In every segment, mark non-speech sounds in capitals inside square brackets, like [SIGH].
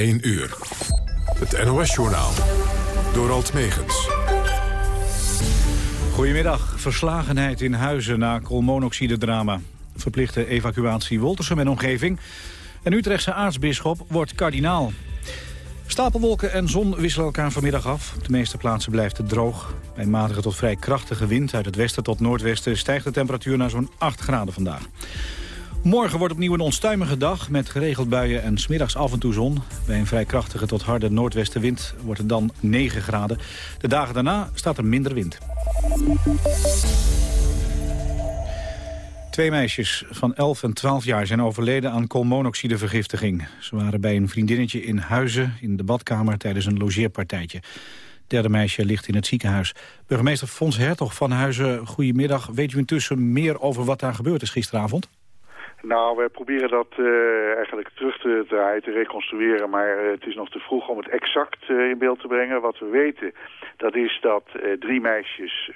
1 uur. Het NOS-journaal. Door Alt Megens. Goedemiddag. Verslagenheid in Huizen na koolmonoxidedrama. Verplichte evacuatie Woltersum en omgeving. En Utrechtse aartsbisschop wordt kardinaal. Stapelwolken en zon wisselen elkaar vanmiddag af. Op de meeste plaatsen blijft het droog. Bij matige tot vrij krachtige wind uit het westen tot noordwesten... stijgt de temperatuur naar zo'n 8 graden vandaag. Morgen wordt opnieuw een onstuimige dag met geregeld buien en smiddags af en toe zon. Bij een vrij krachtige tot harde noordwestenwind wordt het dan 9 graden. De dagen daarna staat er minder wind. Twee meisjes van 11 en 12 jaar zijn overleden aan koolmonoxidevergiftiging. Ze waren bij een vriendinnetje in Huizen in de badkamer tijdens een logeerpartijtje. Derde meisje ligt in het ziekenhuis. Burgemeester Fons Hertog van Huizen, goedemiddag. Weet u intussen meer over wat daar gebeurd is gisteravond? Nou, we proberen dat uh, eigenlijk terug te draaien, te reconstrueren. Maar uh, het is nog te vroeg om het exact uh, in beeld te brengen. Wat we weten, dat is dat drie meisjes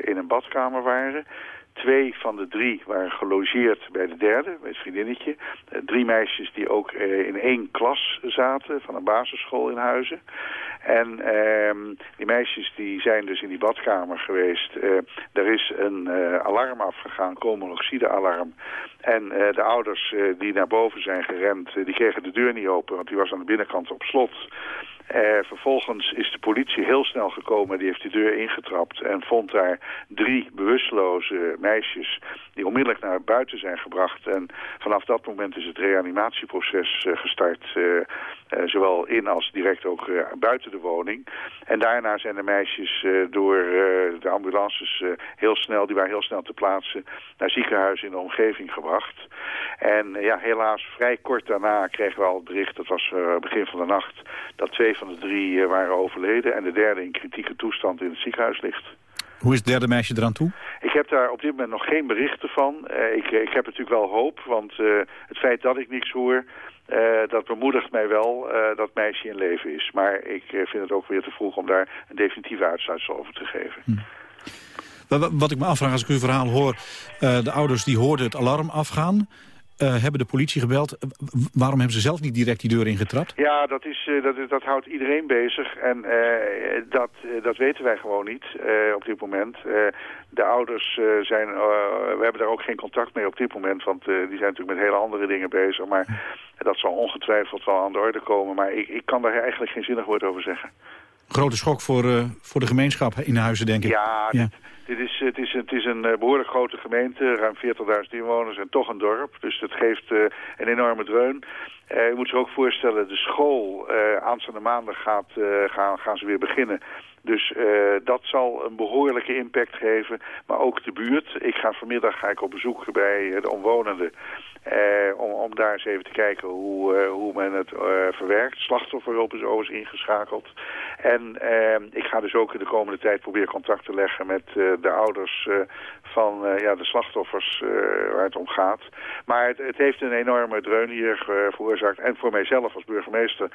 in een badkamer waren. Twee van de drie waren gelogeerd bij de derde, bij het vriendinnetje. drie meisjes die ook in één klas zaten van een basisschool in Huizen. En ehm, die meisjes die zijn dus in die badkamer geweest. Uh, er is een alarm afgegaan, koolmonoxide-alarm. En de ouders die naar boven zijn gerend, die kregen de deur niet open, want die was aan de binnenkant op slot. Uh, vervolgens is de politie heel snel gekomen, die heeft die deur ingetrapt en vond daar drie bewusteloze meisjes die onmiddellijk naar buiten zijn gebracht. En vanaf dat moment is het reanimatieproces uh, gestart, uh, zowel in als direct ook buiten de woning. En daarna zijn de meisjes door de ambulances heel snel, die waren heel snel te plaatsen, naar ziekenhuizen in de omgeving gebracht. En ja, helaas vrij kort daarna kregen we al het bericht, dat was begin van de nacht, dat twee van de drie eh, waren overleden en de derde in kritieke toestand in het ziekenhuis ligt. Hoe is het derde meisje eraan toe? Ik heb daar op dit moment nog geen berichten van. Uh, ik, ik heb natuurlijk wel hoop, want uh, het feit dat ik niks hoor... Uh, dat bemoedigt mij wel dat meisje in leven is. Maar ik vind het ook weer te vroeg om daar een definitieve uitsluitsel over te geven. Hm. Wat ik me afvraag als ik uw verhaal hoor... de ouders die hoorden het alarm afgaan... Uh, hebben de politie gebeld. waarom hebben ze zelf niet direct die deur ingetrapt? Ja, dat, is, uh, dat, dat houdt iedereen bezig. En uh, dat, dat weten wij gewoon niet op dit moment. de ouders zijn... we hebben daar ook geen contact mee op dit moment. Want die zijn natuurlijk met hele andere dingen bezig. Maar dat zal ongetwijfeld wel aan de orde komen. Maar ik, ik kan daar eigenlijk geen zinnig woord over zeggen. Grote schok voor, voor de gemeenschap in Huizen, denk ik. Ja, ja. Dit is, het, is, het is een behoorlijk grote gemeente, ruim 40.000 inwoners en toch een dorp. Dus dat geeft uh, een enorme dreun. Uh, je moet zich ook voorstellen, de school uh, aanstaande maandag gaat, gaan, gaan ze weer beginnen. Dus dat zal een behoorlijke impact geven. Maar ook de buurt. Ik ga vanmiddag ga ik op bezoek bij de omwonenden. Om, om daar eens even te kijken hoe, hoe men het verwerkt. Slachtofferhulp is overigens ingeschakeld. En ik ga dus ook in de komende tijd proberen contact te leggen met de ouders van ja, de slachtoffers waar het om gaat. Maar het, het heeft een enorme dreun hier veroorzaakt. En voor mijzelf als burgemeester,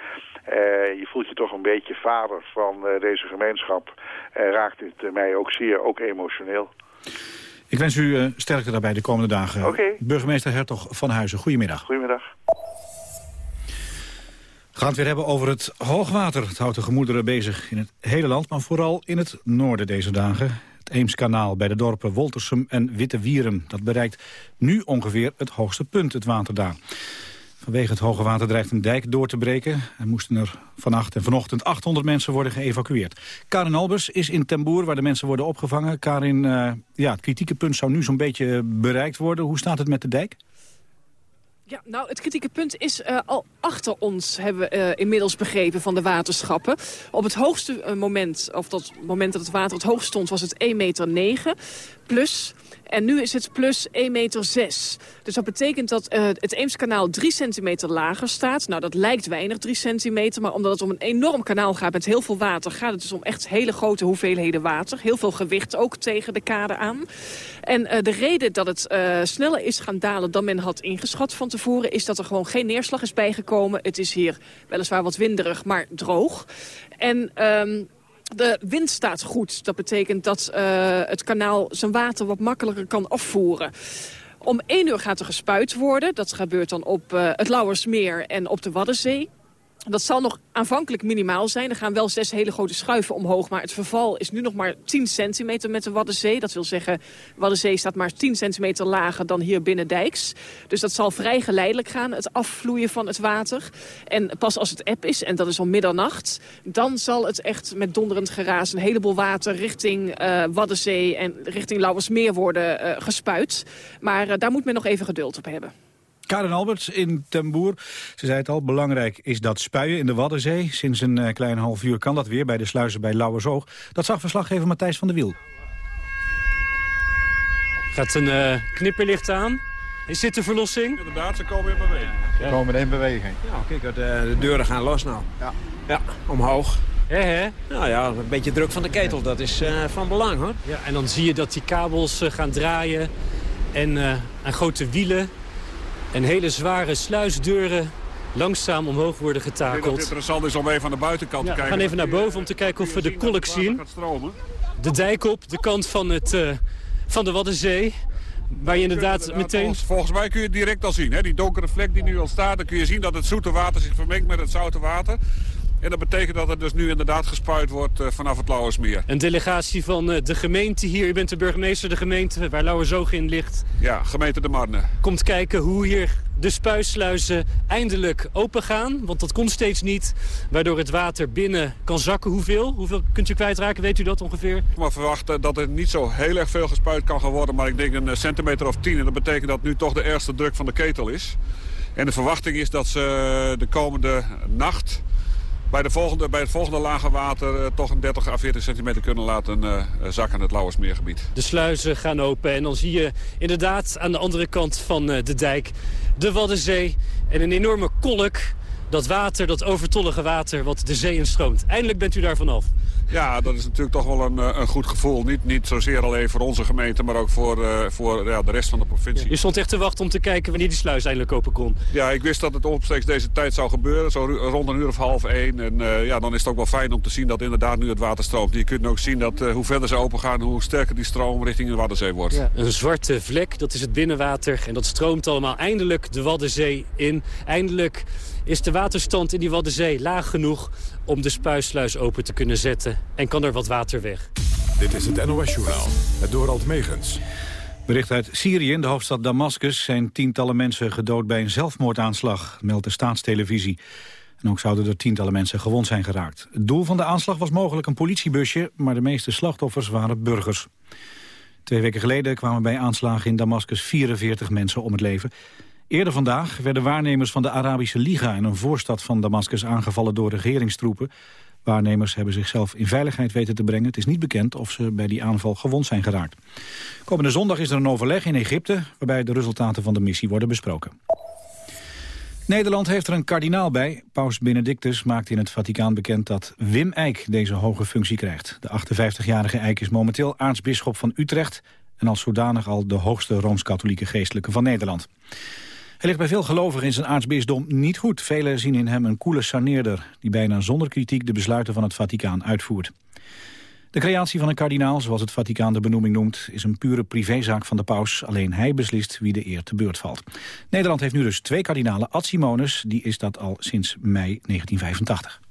je voelt je toch een beetje vader van deze gemeenschap. raakt dit mij ook zeer, ook emotioneel. Ik wens u sterkte daarbij de komende dagen. Okay. Burgemeester Hertog van Huizen, goedemiddag. Goedemiddag. We gaan het weer hebben over het hoogwater. Het houdt de gemoederen bezig in het hele land, maar vooral in het noorden deze dagen. Het Eemskanaal bij de dorpen Woltersum en Witte Wierum. Dat bereikt nu ongeveer het hoogste punt, het water daar. Vanwege het hoge water dreigt een dijk door te breken. Er moesten er vannacht en vanochtend 800 mensen worden geëvacueerd. Karin Albers is in Temboer, waar de mensen worden opgevangen. Karin, uh, ja, het kritieke punt zou nu zo'n beetje bereikt worden. Hoe staat het met de dijk? Ja, nou, het kritieke punt is uh, al achter ons, hebben we uh, inmiddels begrepen van de waterschappen. Op het hoogste moment, of dat moment dat het water het hoogst stond, was het 1,9 meter plus. En nu is het plus 1,6 meter. Dus dat betekent dat uh, het Eemskanaal 3 centimeter lager staat. Nou, dat lijkt weinig, 3 centimeter. Maar omdat het om een enorm kanaal gaat met heel veel water... gaat het dus om echt hele grote hoeveelheden water. Heel veel gewicht ook tegen de kade aan. En uh, de reden dat het uh, sneller is gaan dalen dan men had ingeschat van tevoren... is dat er gewoon geen neerslag is bijgekomen. Het is hier weliswaar wat winderig, maar droog. En... Um, de wind staat goed. Dat betekent dat uh, het kanaal zijn water wat makkelijker kan afvoeren. Om 1 uur gaat er gespuit worden. Dat gebeurt dan op uh, het Lauwersmeer en op de Waddenzee. Dat zal nog aanvankelijk minimaal zijn. Er gaan wel zes hele grote schuiven omhoog. Maar het verval is nu nog maar 10 centimeter met de Waddenzee. Dat wil zeggen, Waddenzee staat maar 10 centimeter lager dan hier binnen Dijks. Dus dat zal vrij geleidelijk gaan, het afvloeien van het water. En pas als het eb is, en dat is al middernacht... dan zal het echt met donderend geraas een heleboel water... richting uh, Waddenzee en richting Lauwersmeer worden uh, gespuit. Maar uh, daar moet men nog even geduld op hebben. Karen Alberts in Temboer. Ze zei het al, belangrijk is dat spuien in de Waddenzee. Sinds een uh, klein half uur kan dat weer bij de sluizen bij Lauwersoog. Dat zag verslaggever Matthijs van der Wiel. Gaat een uh, knipperlicht aan. Is dit de verlossing? Inderdaad, ze komen in beweging. Ze ja. komen in beweging. Ja, kijk, de, de deuren gaan los nou. Ja, ja omhoog. He, he. Nou ja, een beetje druk van de ketel, dat is uh, van belang hoor. Ja, en dan zie je dat die kabels gaan draaien en aan grote wielen en hele zware sluisdeuren langzaam omhoog worden getakeld. Ik het interessant is om even aan de buitenkant ja, te kijken. We gaan even naar boven om te kijken of we de kolk zien. De dijk op, de kant van, het, uh, van de Waddenzee. Waar je inderdaad, meteen... Volgens, volgens, mij kun je het direct al zien. Hè? Die donkere vlek die nu al staat, dan kun je zien dat het zoete water zich vermengt met het zoute water. En dat betekent dat er dus nu inderdaad gespuit wordt uh, vanaf het Lauwersmeer. Een delegatie van uh, de gemeente hier. U bent de burgemeester de gemeente waar Lauwersoog in ligt. Ja, gemeente De Marne. Komt kijken hoe hier de spuisluizen eindelijk open gaan. Want dat kon steeds niet. Waardoor het water binnen kan zakken. Hoeveel? Hoeveel kunt u kwijtraken? Weet u dat ongeveer? Ik maar verwachten dat er niet zo heel erg veel gespuit kan gaan worden. Maar ik denk een centimeter of tien. En dat betekent dat nu toch de eerste druk van de ketel is. En de verwachting is dat ze de komende nacht bij, de volgende, bij het volgende lage water uh, toch een 30 à 40 centimeter kunnen laten uh, zakken het Lauwersmeergebied. De sluizen gaan open en dan zie je inderdaad aan de andere kant van de dijk de Waddenzee en een enorme kolk. Dat water, dat overtollige water wat de zee instroomt. Eindelijk bent u daar vanaf. Ja, dat is natuurlijk toch wel een, een goed gevoel. Niet, niet zozeer alleen voor onze gemeente, maar ook voor, uh, voor ja, de rest van de provincie. Ja, je stond echt te wachten om te kijken wanneer die sluis eindelijk open kon. Ja, ik wist dat het omstreeks deze tijd zou gebeuren. Zo rond een uur of half één. En uh, ja, dan is het ook wel fijn om te zien dat inderdaad nu het water stroomt. Je kunt ook zien dat uh, hoe verder ze open gaan, hoe sterker die stroom richting de Waddenzee wordt. Ja, een zwarte vlek, dat is het binnenwater. En dat stroomt allemaal eindelijk de Waddenzee in. Eindelijk is de waterstand in die Waddenzee laag genoeg om de spuisluis open te kunnen zetten. En kan er wat water weg. Dit is het NOS-journaal, het Dorald Megens. Bericht uit Syrië, in de hoofdstad Damascus... zijn tientallen mensen gedood bij een zelfmoordaanslag, meldt de staatstelevisie. En ook zouden er tientallen mensen gewond zijn geraakt. Het doel van de aanslag was mogelijk een politiebusje... maar de meeste slachtoffers waren burgers. Twee weken geleden kwamen bij aanslagen in Damascus 44 mensen om het leven. Eerder vandaag werden waarnemers van de Arabische Liga... in een voorstad van Damascus aangevallen door regeringstroepen. Waarnemers hebben zichzelf in veiligheid weten te brengen. Het is niet bekend of ze bij die aanval gewond zijn geraakt. Komende zondag is er een overleg in Egypte... waarbij de resultaten van de missie worden besproken. Nederland heeft er een kardinaal bij. Paus Benedictus maakt in het Vaticaan bekend dat Wim Eijk deze hoge functie krijgt. De 58-jarige Eijk is momenteel aartsbisschop van Utrecht... en als zodanig al de hoogste Rooms-Katholieke geestelijke van Nederland. Hij ligt bij veel gelovigen in zijn aartsbisdom niet goed. Velen zien in hem een koele saneerder... die bijna zonder kritiek de besluiten van het Vaticaan uitvoert. De creatie van een kardinaal, zoals het Vaticaan de benoeming noemt... is een pure privézaak van de paus. Alleen hij beslist wie de eer te beurt valt. Nederland heeft nu dus twee kardinalen. Ad Simonus, die is dat al sinds mei 1985.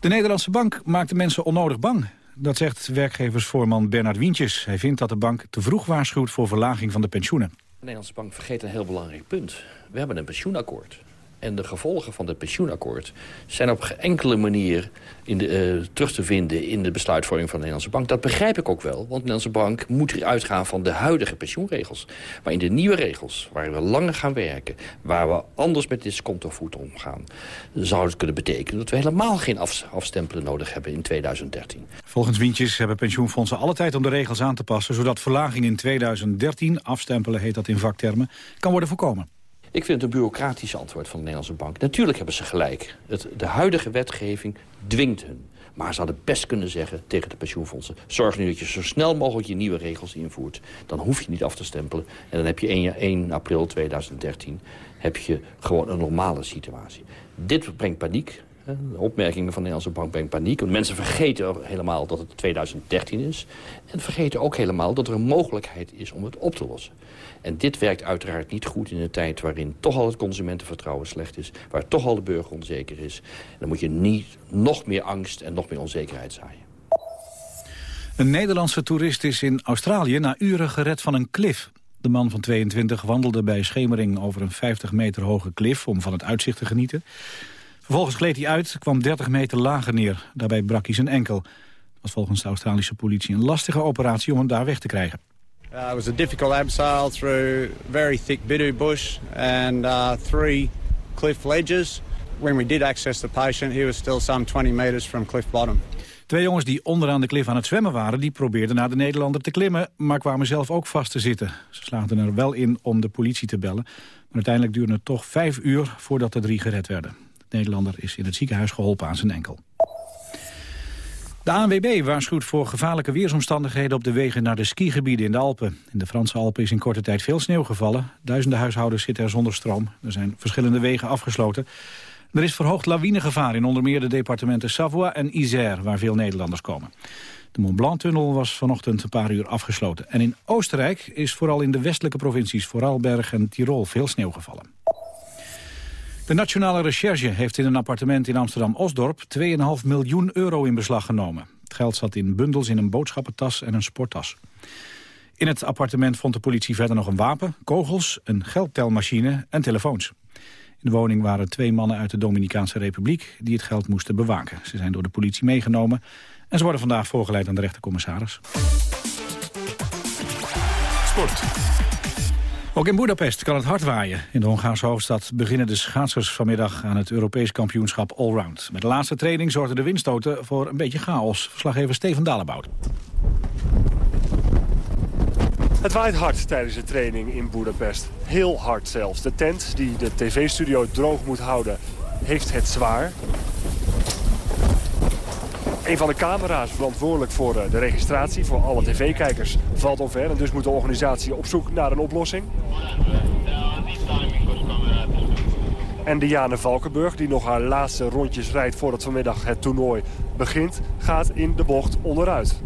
De Nederlandse bank maakt de mensen onnodig bang. Dat zegt werkgeversvoorman Bernard Wientjes. Hij vindt dat de bank te vroeg waarschuwt voor verlaging van de pensioenen. De Nederlandse bank vergeet een heel belangrijk punt. We hebben een pensioenakkoord. En de gevolgen van het pensioenakkoord zijn op geen enkele manier in de, uh, terug te vinden in de besluitvorming van de Nederlandse bank. Dat begrijp ik ook wel, want de Nederlandse bank moet uitgaan van de huidige pensioenregels. Maar in de nieuwe regels, waar we langer gaan werken, waar we anders met discontovoet omgaan, zou het kunnen betekenen dat we helemaal geen af, afstempelen nodig hebben in 2013. Volgens Wientjes hebben pensioenfondsen alle tijd om de regels aan te passen, zodat verlaging in 2013, afstempelen heet dat in vaktermen, kan worden voorkomen. Ik vind het een bureaucratisch antwoord van de Nederlandse bank. Natuurlijk hebben ze gelijk. Het, de huidige wetgeving dwingt hun. Maar ze hadden best kunnen zeggen tegen de pensioenfondsen... zorg nu dat je zo snel mogelijk je nieuwe regels invoert. Dan hoef je niet af te stempelen. En dan heb je 1, 1 april 2013 heb je gewoon een normale situatie. Dit brengt paniek. De opmerkingen van de Nederlandse bank brengt paniek. Want mensen vergeten helemaal dat het 2013 is. En vergeten ook helemaal dat er een mogelijkheid is om het op te lossen. En dit werkt uiteraard niet goed in een tijd waarin toch al het consumentenvertrouwen slecht is. Waar toch al de burger onzeker is. En dan moet je niet nog meer angst en nog meer onzekerheid zaaien. Een Nederlandse toerist is in Australië na uren gered van een klif. De man van 22 wandelde bij schemering over een 50 meter hoge klif om van het uitzicht te genieten. Vervolgens gleed hij uit, kwam 30 meter lager neer. Daarbij brak hij zijn enkel. Het was volgens de Australische politie een lastige operatie om hem daar weg te krijgen. Uh, it was a difficult abseil through very thick bidu bush and uh, three cliff ledges. When we did access the patient, he was still some 20 meters from cliff bottom. Twee jongens die onderaan de klif aan het zwemmen waren... die probeerden naar de Nederlander te klimmen... maar kwamen zelf ook vast te zitten. Ze slaagden er wel in om de politie te bellen. Maar uiteindelijk duurde het toch vijf uur voordat de drie gered werden. De Nederlander is in het ziekenhuis geholpen aan zijn enkel. De ANWB waarschuwt voor gevaarlijke weersomstandigheden op de wegen naar de skigebieden in de Alpen. In de Franse Alpen is in korte tijd veel sneeuw gevallen. Duizenden huishoudens zitten er zonder stroom. Er zijn verschillende wegen afgesloten. Er is verhoogd lawinegevaar in onder meer de departementen Savoie en Isère, waar veel Nederlanders komen. De Mont Blanc-tunnel was vanochtend een paar uur afgesloten. En in Oostenrijk is vooral in de westelijke provincies, Vorarlberg en Tirol, veel sneeuw gevallen. De Nationale Recherche heeft in een appartement in Amsterdam-Osdorp 2,5 miljoen euro in beslag genomen. Het geld zat in bundels in een boodschappentas en een sporttas. In het appartement vond de politie verder nog een wapen, kogels, een geldtelmachine en telefoons. In de woning waren twee mannen uit de Dominicaanse Republiek die het geld moesten bewaken. Ze zijn door de politie meegenomen en ze worden vandaag voorgeleid aan de rechtercommissaris. Sport. Ook in Budapest kan het hard waaien. In de Hongaarse hoofdstad beginnen de schaatsers vanmiddag aan het Europees kampioenschap Allround. Met de laatste training zorgden de windstoten voor een beetje chaos. Verslaggever Steven Dalebout. Het waait hard tijdens de training in Budapest. Heel hard zelfs. De tent die de tv-studio droog moet houden heeft het zwaar. Een van de camera's verantwoordelijk voor eh, de registratie voor alle tv-kijkers valt omver. En dus moet de organisatie op zoek naar een oplossing. En Diane Valkenburg, die nog haar laatste rondjes rijdt voordat vanmiddag het toernooi begint, gaat in de bocht onderuit.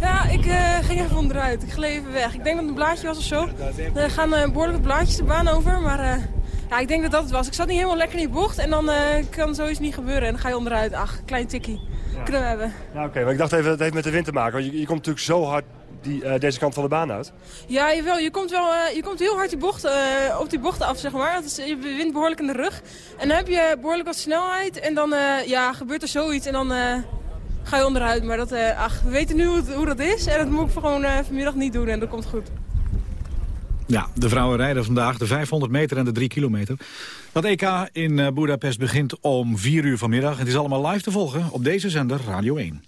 Ja, ik uh, ging even onderuit. Ik gleed even weg. Ik denk dat het een blaadje was of zo. Er gaan uh, behoorlijk blaadjes de baan over, maar ja, ik denk dat dat het was. Ik zat niet helemaal lekker in die bocht en dan kan zoiets niet gebeuren. En dan ga je onderuit. Ach, klein tikkie. Kunnen we hebben. Ja, Oké, maar ik dacht even, dat het heeft met de wind te maken. Want je, je komt natuurlijk zo hard die, uh, deze kant van de baan uit. Ja, jawel. Je komt, wel, uh, je komt heel hard die bocht, uh, op die bochten af, zeg maar. Is, je wint behoorlijk in de rug. En dan heb je behoorlijk wat snelheid. En dan ja, gebeurt er zoiets. En dan ga je onderuit. Maar dat, ach, we weten nu hoe, hoe, dat is. En dat moet ik gewoon vanmiddag niet doen. En dat komt goed. Ja, de vrouwen rijden vandaag de 500 meter en de 3 kilometer. Dat EK in uh, Budapest begint om 4 uur vanmiddag. Het is allemaal live te volgen op deze zender Radio 1.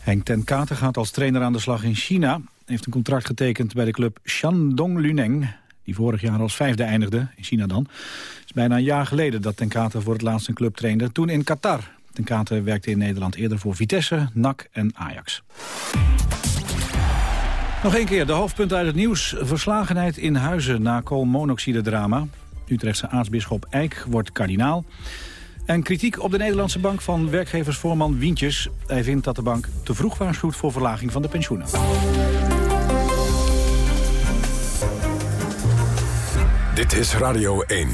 Henk ten Katen gaat als trainer aan de slag in China. Hij heeft een contract getekend bij de club Shandong Luneng... die vorig jaar als vijfde eindigde, in China dan. Het is bijna een jaar geleden dat ten Katen voor het laatst een club trainde. Toen in Qatar. Ten Katen werkte in Nederland eerder voor Vitesse, NAC en Ajax. Nog een keer de hoofdpunt uit het nieuws. Verslagenheid in Huizen na koolmonoxide-drama. Utrechtse aartsbisschop Eijk wordt kardinaal. En kritiek op de Nederlandse bank van werkgeversvoorman Wientjes. Hij vindt dat de bank te vroeg waarschuwt voor verlaging van de pensioenen. Dit is Radio 1.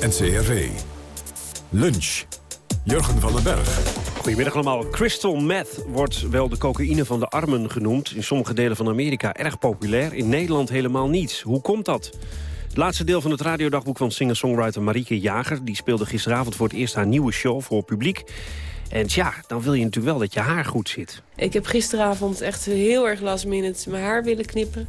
NCRV. Lunch. Jurgen van den Berg. Goedemiddag allemaal. Crystal meth wordt wel de cocaïne van de armen genoemd. In sommige delen van Amerika erg populair. In Nederland helemaal niet. Hoe komt dat? Het laatste deel van het radiodagboek van singer-songwriter Marieke Jager... die speelde gisteravond voor het eerst haar nieuwe show voor publiek. En ja, dan wil je natuurlijk wel dat je haar goed zit. Ik heb gisteravond echt heel erg last minute mijn haar willen knippen.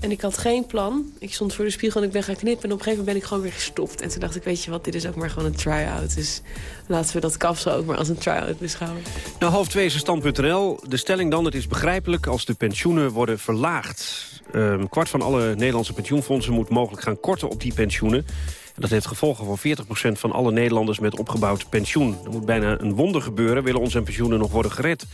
En ik had geen plan. Ik stond voor de spiegel en ik ben gaan knippen. En op een gegeven moment ben ik gewoon weer gestopt. En toen dacht ik, weet je wat, dit is ook maar gewoon een try-out. Dus laten we dat kapsel ook maar als een try-out beschouwen. Nou, half twee is stand.nl. De stelling dan, het is begrijpelijk als de pensioenen worden verlaagd. Um, kwart van alle Nederlandse pensioenfondsen moet mogelijk gaan korten op die pensioenen. En dat heeft gevolgen voor 40% van alle Nederlanders met opgebouwd pensioen. Er moet bijna een wonder gebeuren, willen onze pensioenen nog worden gered.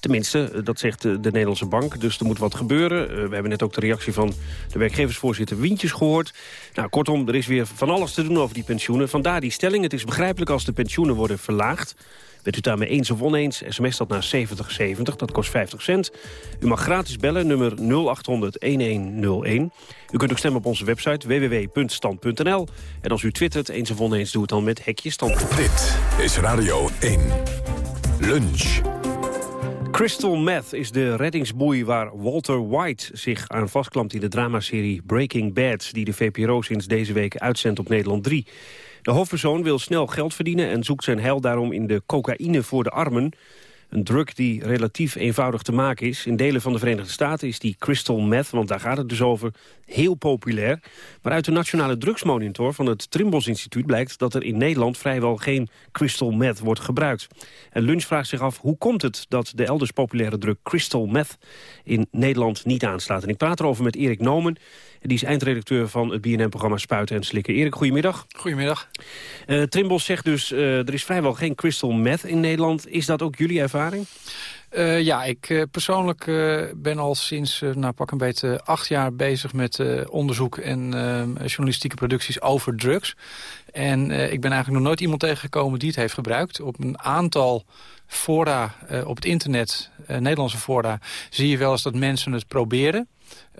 Tenminste, eh, dat zegt de, de Nederlandse Bank. Dus er moet wat gebeuren. Eh, we hebben net ook de reactie van de werkgeversvoorzitter Wientjes gehoord. Nou, kortom, er is weer van alles te doen over die pensioenen. Vandaar die stelling. Het is begrijpelijk als de pensioenen worden verlaagd. Bent u daarmee eens of oneens, sms dat naar 7070, dat kost 50 cent. U mag gratis bellen, nummer 0800-1101. U kunt ook stemmen op onze website www.stand.nl. En als u twittert eens of oneens, doe het dan met hekje stand. Dit is Radio 1. Lunch. Crystal Meth is de reddingsboei waar Walter White zich aan vastklampt in de dramaserie Breaking Bad... die de VPRO sinds deze week uitzendt op Nederland 3. De hoofdpersoon wil snel geld verdienen en zoekt zijn heil daarom in de cocaïne voor de armen. Een drug die relatief eenvoudig te maken is. In delen van de Verenigde Staten is die crystal meth, want daar gaat het dus over, heel populair. Maar uit de Nationale Drugsmonitor van het Trimbos Instituut blijkt dat er in Nederland vrijwel geen crystal meth wordt gebruikt. En Lunch vraagt zich af, hoe komt het dat de elders populaire drug crystal meth in Nederland niet aanslaat? En ik praat erover met Erik Nomen. Die is eindredacteur van het BNN-programma Spuiten en Slikken. Erik, goedemiddag. Goedemiddag. Uh, Trimbos zegt dus, uh, er is vrijwel geen crystal meth in Nederland. Is dat ook jullie ervaring? Uh, ja, ik persoonlijk ben al sinds nou, pak een beetje acht jaar bezig met onderzoek en journalistieke producties over drugs. En ik ben eigenlijk nog nooit iemand tegengekomen die het heeft gebruikt. Op een aantal fora op het internet, Nederlandse fora, zie je wel eens dat mensen het proberen.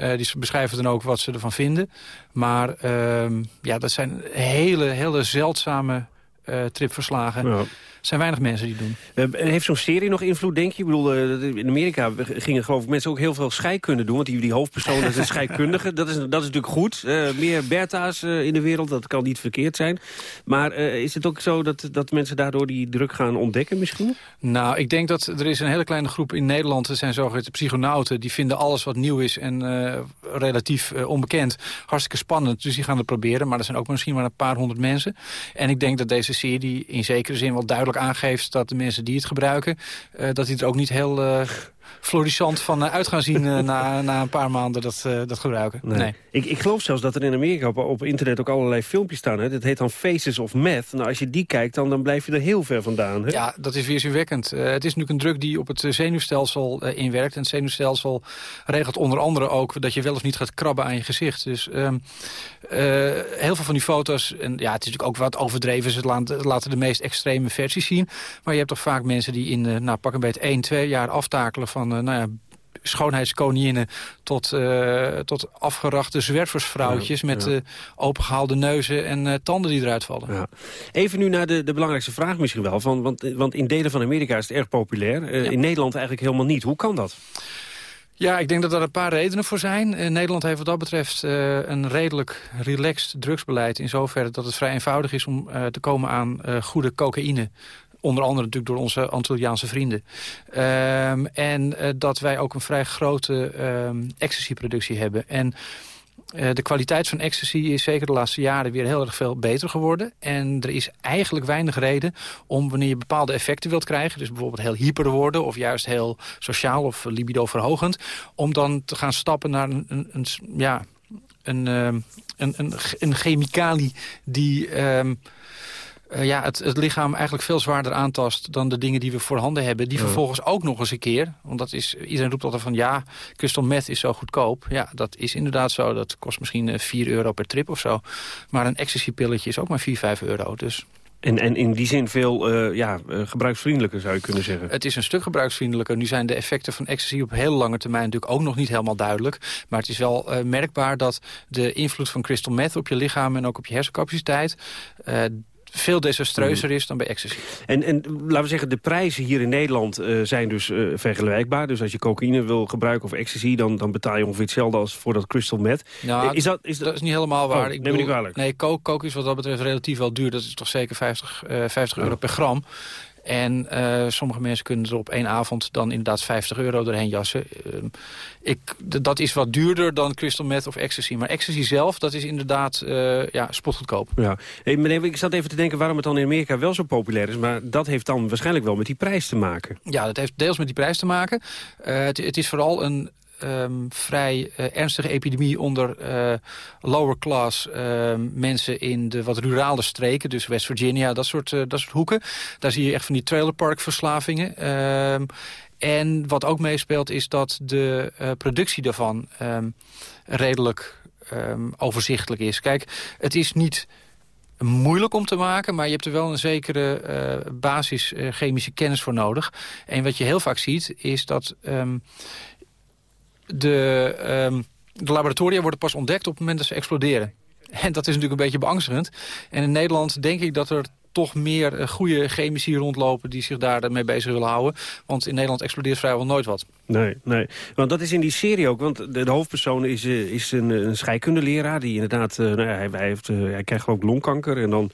Uh, die beschrijven dan ook wat ze ervan vinden. Maar uh, ja, dat zijn hele, hele zeldzame uh, tripverslagen. Ja zijn weinig mensen die doen. Heeft zo'n serie nog invloed, denk je? Ik bedoel, uh, in Amerika gingen geloof ik mensen ook heel veel scheikunde doen. Want die, die hoofdpersoon is een [LAUGHS] scheikundige. Dat is, dat is natuurlijk goed. Uh, meer Bertha's in de wereld, dat kan niet verkeerd zijn. Maar is het ook zo dat, dat mensen daardoor die druk gaan ontdekken misschien? Nou, ik denk dat er is een hele kleine groep in Nederland... er zijn zogeheten psychonauten. Die vinden alles wat nieuw is en relatief onbekend hartstikke spannend. Dus die gaan het proberen. Maar er zijn ook misschien maar een paar honderd mensen. En ik denk dat deze serie in zekere zin wel duidelijk aangeeft dat de mensen die het gebruiken... Uh, dat die er ook niet heel uh, florissant van uh, uit gaan zien na, na een paar maanden dat, dat gebruiken. Nee. Ik, ik geloof zelfs dat er in Amerika op, op internet ook allerlei filmpjes staan. Hè? Dat heet dan Faces of Meth. Nou, als je die kijkt, dan, dan blijf je er heel ver vandaan. Hè? Ja, dat is weerzinwekkend. Uh, het is natuurlijk een druk die op het zenuwstelsel uh, inwerkt. En het zenuwstelsel regelt onder andere ook dat je wel of niet gaat krabben aan je gezicht. Dus uh, heel veel van die foto's, en ja, het is natuurlijk ook wat overdreven. Ze laten de meest extreme versies zien. Maar je hebt toch vaak mensen die in, nou, pak een beetje 1, 2 jaar aftakelen van, nou ja, schoonheidskoningin tot, uh, tot afgerachte zwerversvrouwtjes... met ja. Uh, opengehaalde neuzen en uh, tanden die eruit vallen. Ja. Even nu naar de, de belangrijkste vraag misschien wel. Van, want, want in delen van Amerika is het erg populair. In Nederland eigenlijk helemaal niet. Hoe kan dat? Ja, ik denk dat er een paar redenen voor zijn. Nederland heeft wat dat betreft een redelijk relaxed drugsbeleid... in zoverre dat het vrij eenvoudig is om te komen aan goede cocaïne onder andere natuurlijk door onze Antilliaanse vrienden. Um, en uh, dat wij ook een vrij grote um, ecstasy-productie hebben. En uh, de kwaliteit van ecstasy is zeker de laatste jaren weer heel erg veel beter geworden. En er is eigenlijk weinig reden om wanneer je bepaalde effecten wilt krijgen... dus bijvoorbeeld heel hyper worden of juist heel sociaal of libido verhogend... om dan te gaan stappen naar een, een, ja, een, uh, een, een, een chemicalie die... uh, ja, het, het, lichaam eigenlijk veel zwaarder aantast dan de dingen die we voorhanden hebben. Die vervolgens ook nog eens een keer, want dat is, iedereen roept altijd van ja, crystal meth is zo goedkoop. Ja, dat is inderdaad zo. Dat kost misschien 4 eh, euro per trip of zo. Maar een ecstasy pilletje is ook maar 4, 5 euro. Dus en, en in die zin veel uh, ja, gebruiksvriendelijker zou je kunnen zeggen. Het is een stuk gebruiksvriendelijker. Nu zijn de effecten van ecstasy op heel lange termijn natuurlijk ook nog niet helemaal duidelijk. Maar het is wel uh, merkbaar dat de invloed van crystal meth op je lichaam en ook op je hersencapaciteit veel desastreuzer mm. is dan bij ecstasy. En, en laten we zeggen, de prijzen hier in Nederland uh, zijn dus uh, vergelijkbaar. Dus als je cocaïne wil gebruiken of ecstasy... dan, dan betaal je ongeveer hetzelfde als voor dat crystal meth. Nou, is dat, is dat... dat is niet helemaal waar. Oh, ik neem bedoel, niet Nee, coke, coke is wat dat betreft relatief wel duur. Dat is toch zeker 50, uh, 50 euro per gram. En uh, sommige mensen kunnen er op één avond dan inderdaad 50 euro doorheen jassen. Uh, ik, dat is wat duurder dan crystal meth of ecstasy. Maar ecstasy zelf, dat is inderdaad uh, ja, spotgoedkoop. Ja. Hey, meneer, ik zat even te denken waarom het dan in Amerika wel zo populair is. Maar dat heeft dan waarschijnlijk wel met die prijs te maken. Ja, dat heeft deels met die prijs te maken. Het, het, is vooral een ehm, vrij ernstige epidemie onder lower class ehm, mensen in de wat rurale streken. Dus West Virginia, dat soort, dat soort hoeken. Daar zie je echt van die trailerpark verslavingen. Ehm, en wat ook meespeelt is dat de productie daarvan redelijk overzichtelijk is. Kijk, het is niet moeilijk om te maken, maar je hebt er wel een zekere uh, basis chemische kennis voor nodig. En wat je heel vaak ziet, is dat um, de, um, de laboratoria worden pas ontdekt op het moment dat ze exploderen. En dat is natuurlijk een beetje beangstigend. En in Nederland denk ik dat er toch meer eh, goede chemici rondlopen... die zich daarmee bezig willen houden. Want in Nederland explodeert vrijwel nooit wat. Nee, nee. Want dat is in die serie ook. Want de, hoofdpersoon is, uh, is een, een scheikundeleraar... die inderdaad, uh, nou hij, hij, heeft, hij krijgt ook longkanker... en dan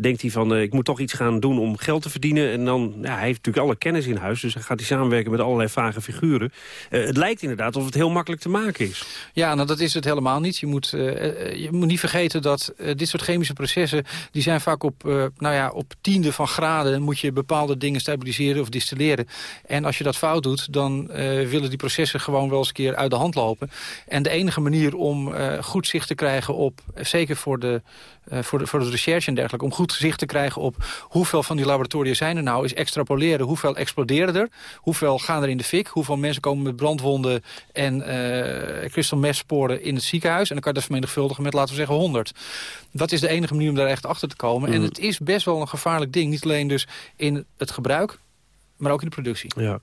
denkt hij van, uh, ik moet toch iets gaan doen om geld te verdienen. En dan, ja, hij heeft natuurlijk alle kennis in huis, dus dan gaat hij samenwerken met allerlei vage figuren. Uh, het lijkt inderdaad of het heel makkelijk te maken is. Ja, nou dat is het helemaal niet. Je moet, uh, je moet niet vergeten dat dit soort chemische processen, die zijn vaak op, nou ja, op tiende van graden moet je bepaalde dingen stabiliseren of distilleren. En als je dat fout doet, dan willen die processen gewoon wel eens een keer uit de hand lopen. En de enige manier om goed zicht te krijgen op, zeker voor de voor, de, voor de recherche en dergelijke... om goed gezicht te krijgen op hoeveel van die laboratoria zijn er nou... is extrapoleren hoeveel exploderen er, hoeveel gaan er in de fik... hoeveel mensen komen met brandwonden en uh, crystal meth sporen in het ziekenhuis... en dan kan je dat vermenigvuldigen met, laten we zeggen, 100. Dat is de enige manier om daar echt achter te komen. En mm. het is best wel een gevaarlijk ding. Niet alleen dus in het gebruik maar ook in de productie. Ja.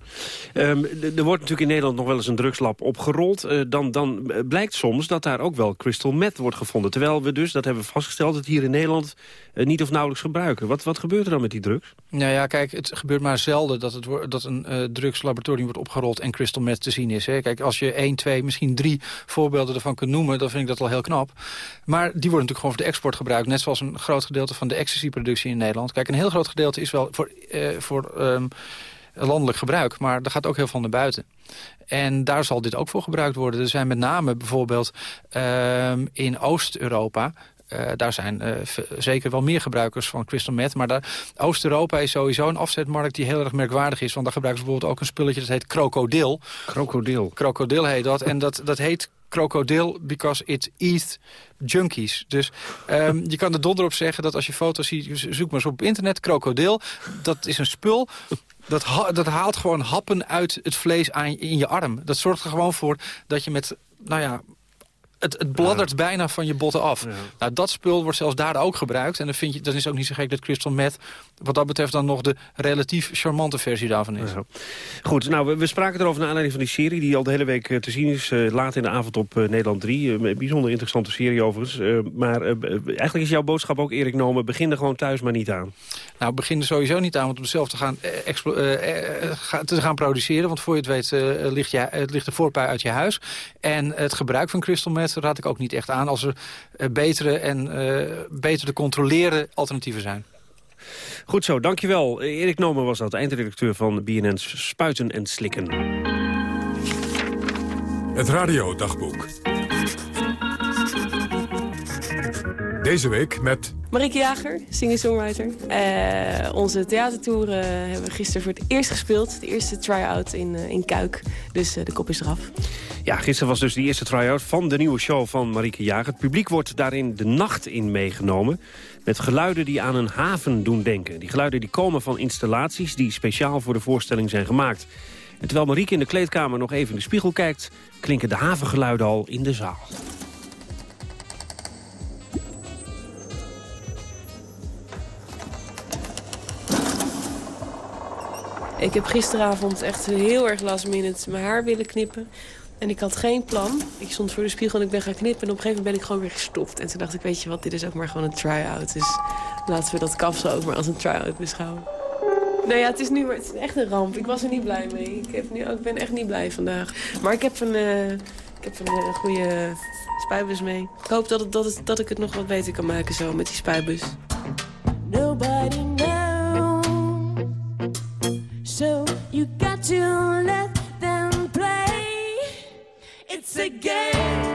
Um, er wordt natuurlijk in Nederland nog wel eens een drugslab opgerold. Uh, dan, dan blijkt soms dat daar ook wel crystal meth wordt gevonden. Terwijl we dus, dat hebben we vastgesteld, het hier in Nederland uh, niet of nauwelijks gebruiken. Wat, wat gebeurt er dan met die drugs? Nou ja, kijk, het gebeurt maar zelden dat, het, dat een uh, drugslaboratorium wordt opgerold en crystal meth te zien is. Hè. Kijk, als je één, twee, misschien drie voorbeelden ervan kunt noemen, dan vind ik dat al heel knap. Maar die worden natuurlijk gewoon voor de export gebruikt. Net zoals een groot gedeelte van de ecstasy-productie in Nederland. Kijk, een heel groot gedeelte is wel voor, voor um, landelijk gebruik. Maar er gaat ook heel veel naar buiten. En daar zal dit ook voor gebruikt worden. Er zijn met name bijvoorbeeld uh, in Oost-Europa... Uh, daar zijn uh, zeker wel meer gebruikers van crystal meth. Maar Oost-Europa is sowieso een afzetmarkt die heel erg merkwaardig is. Want daar gebruiken ze bijvoorbeeld ook een spulletje dat heet krokodil. Krokodil. Krokodil heet dat. En dat, dat heet krokodil because it eats junkies. Dus um, je kan er donder op zeggen dat als je foto's ziet... zoek maar eens op internet, krokodil. Dat is een spul dat, dat haalt gewoon happen uit het vlees aan, in je arm. Dat zorgt er gewoon voor dat je met nou ja, het, het bladdert bijna van je botten af. Nou, dat spul wordt zelfs daar ook gebruikt. En dan, vind je, dan is het ook niet zo gek dat crystal meth... wat dat betreft dan nog de relatief charmante versie daarvan is. Goed, nou, we, spraken erover naar aanleiding van die serie... die al de hele week eh, te zien is, uh, laat in de avond op uh, Nederland 3. een bijzonder interessante serie overigens. maar eigenlijk is jouw boodschap ook, Erik Nomen... begin er gewoon thuis maar niet aan. Nou, begin er sowieso niet aan, want om zelf te gaan, te gaan produceren... want voor je het weet ligt, je, ligt de voorpui uit je huis. En het gebruik van crystal meth raad ik ook niet echt aan... als er uh, betere en uh, beter te controleren alternatieven zijn. Goed zo, dankjewel. Erik Nomen was dat, eindredacteur van BNN's Spuiten en Slikken. Het radiodagboek. Deze week met... Marieke Jager, singer-songwriter. Uh, onze theatertour uh, hebben we gisteren voor het eerst gespeeld. De eerste try-out in, uh, in Kuik. Dus de kop is eraf. Ja, gisteren was dus de eerste try-out van de nieuwe show van Marieke Jager. Het publiek wordt daarin de nacht in meegenomen. Met geluiden die aan een haven doen denken. Die geluiden die komen van installaties die speciaal voor de voorstelling zijn gemaakt. En terwijl Marieke in de kleedkamer nog even in de spiegel kijkt... klinken de havengeluiden al in de zaal. Ik heb gisteravond echt heel erg last minute mijn haar willen knippen. En ik had geen plan. Ik stond voor de spiegel en ik ben gaan knippen. En op een gegeven moment ben ik gewoon weer gestopt. En toen dacht ik, weet je wat, dit is ook maar gewoon een try-out. Dus laten we dat kapsel ook maar als een try-out beschouwen. Nou ja, het is nu het is echt een ramp. Ik was er niet blij mee. Ik, ik ben echt niet blij vandaag. Maar ik heb een, uh, ik heb een uh, goede spuitbus mee. Ik hoop dat, dat, dat ik het nog wat beter kan maken zo met die spuitbus. Nobody knows. So you It's a game.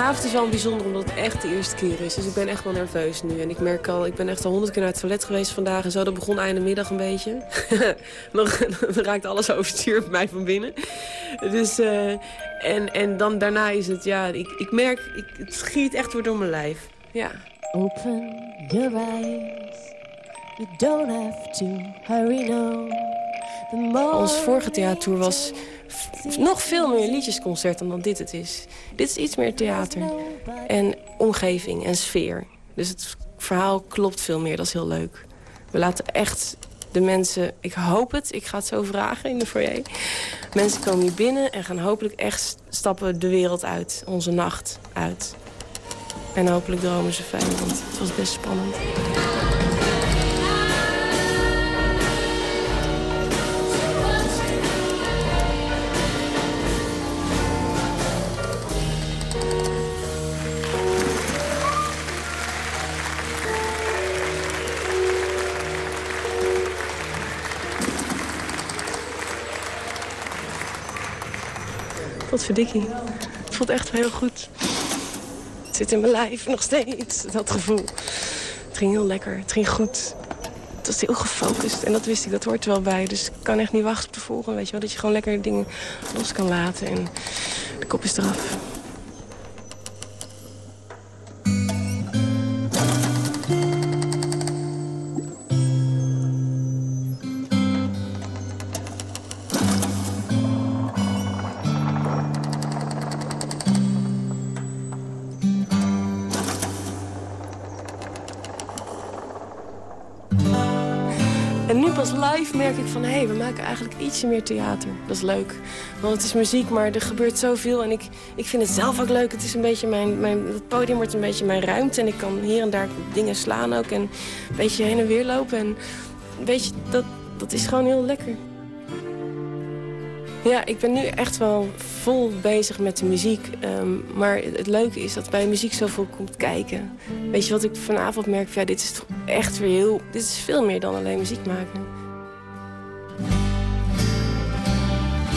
avond is wel bijzonder omdat het echt de eerste keer is. Dus ik ben echt wel nerveus nu. En ik merk al, ik ben echt al honderd keer naar het toilet geweest vandaag. En zo, dat begon einde middag een beetje. [LAUGHS] dan, dan [LAUGHS] raakt alles overstuur bij mij van binnen. Dus, uh, en, en dan daarna is het, ja, ik, ik merk, ik, het schiet echt weer door mijn lijf. Ja. Open your eyes. You don't have to hurry now. Ons vorige theater was nog veel meer liedjesconcerten dan dit het is. Dit is iets meer theater. En omgeving en sfeer. Dus het verhaal klopt veel meer, dat is heel leuk. We laten echt de mensen, ik hoop het, ik ga het zo vragen in de foyer. Mensen komen hier binnen en gaan hopelijk echt stappen de wereld uit. Onze nacht uit. En hopelijk dromen ze fijn, want het was best spannend. Het voelt echt heel goed. Het zit in mijn lijf nog steeds, dat gevoel. Het ging heel lekker, het ging goed. Het was heel gefocust en dat wist ik, dat hoort er wel bij. Dus ik kan echt niet wachten op de volgende, weet je wel. Dat je gewoon lekker dingen los kan laten en de kop is eraf. Ik van... hé, hey, we maken eigenlijk ietsje meer theater. Dat is leuk. Want het is muziek, maar er gebeurt zoveel. En ik, ik vind het zelf ook leuk. Het, is een beetje mijn, mijn, het podium wordt een beetje mijn ruimte. En ik kan hier en daar dingen slaan ook. En een beetje heen en weer lopen. En een beetje, dat, dat is gewoon heel lekker. Ja, ik ben nu echt wel vol bezig met de muziek. Ehm, maar het leuke is dat bij muziek zoveel komt kijken. Weet je wat ik vanavond merk? Ja, dit is toch echt weer heel... Dit is veel meer dan alleen muziek maken.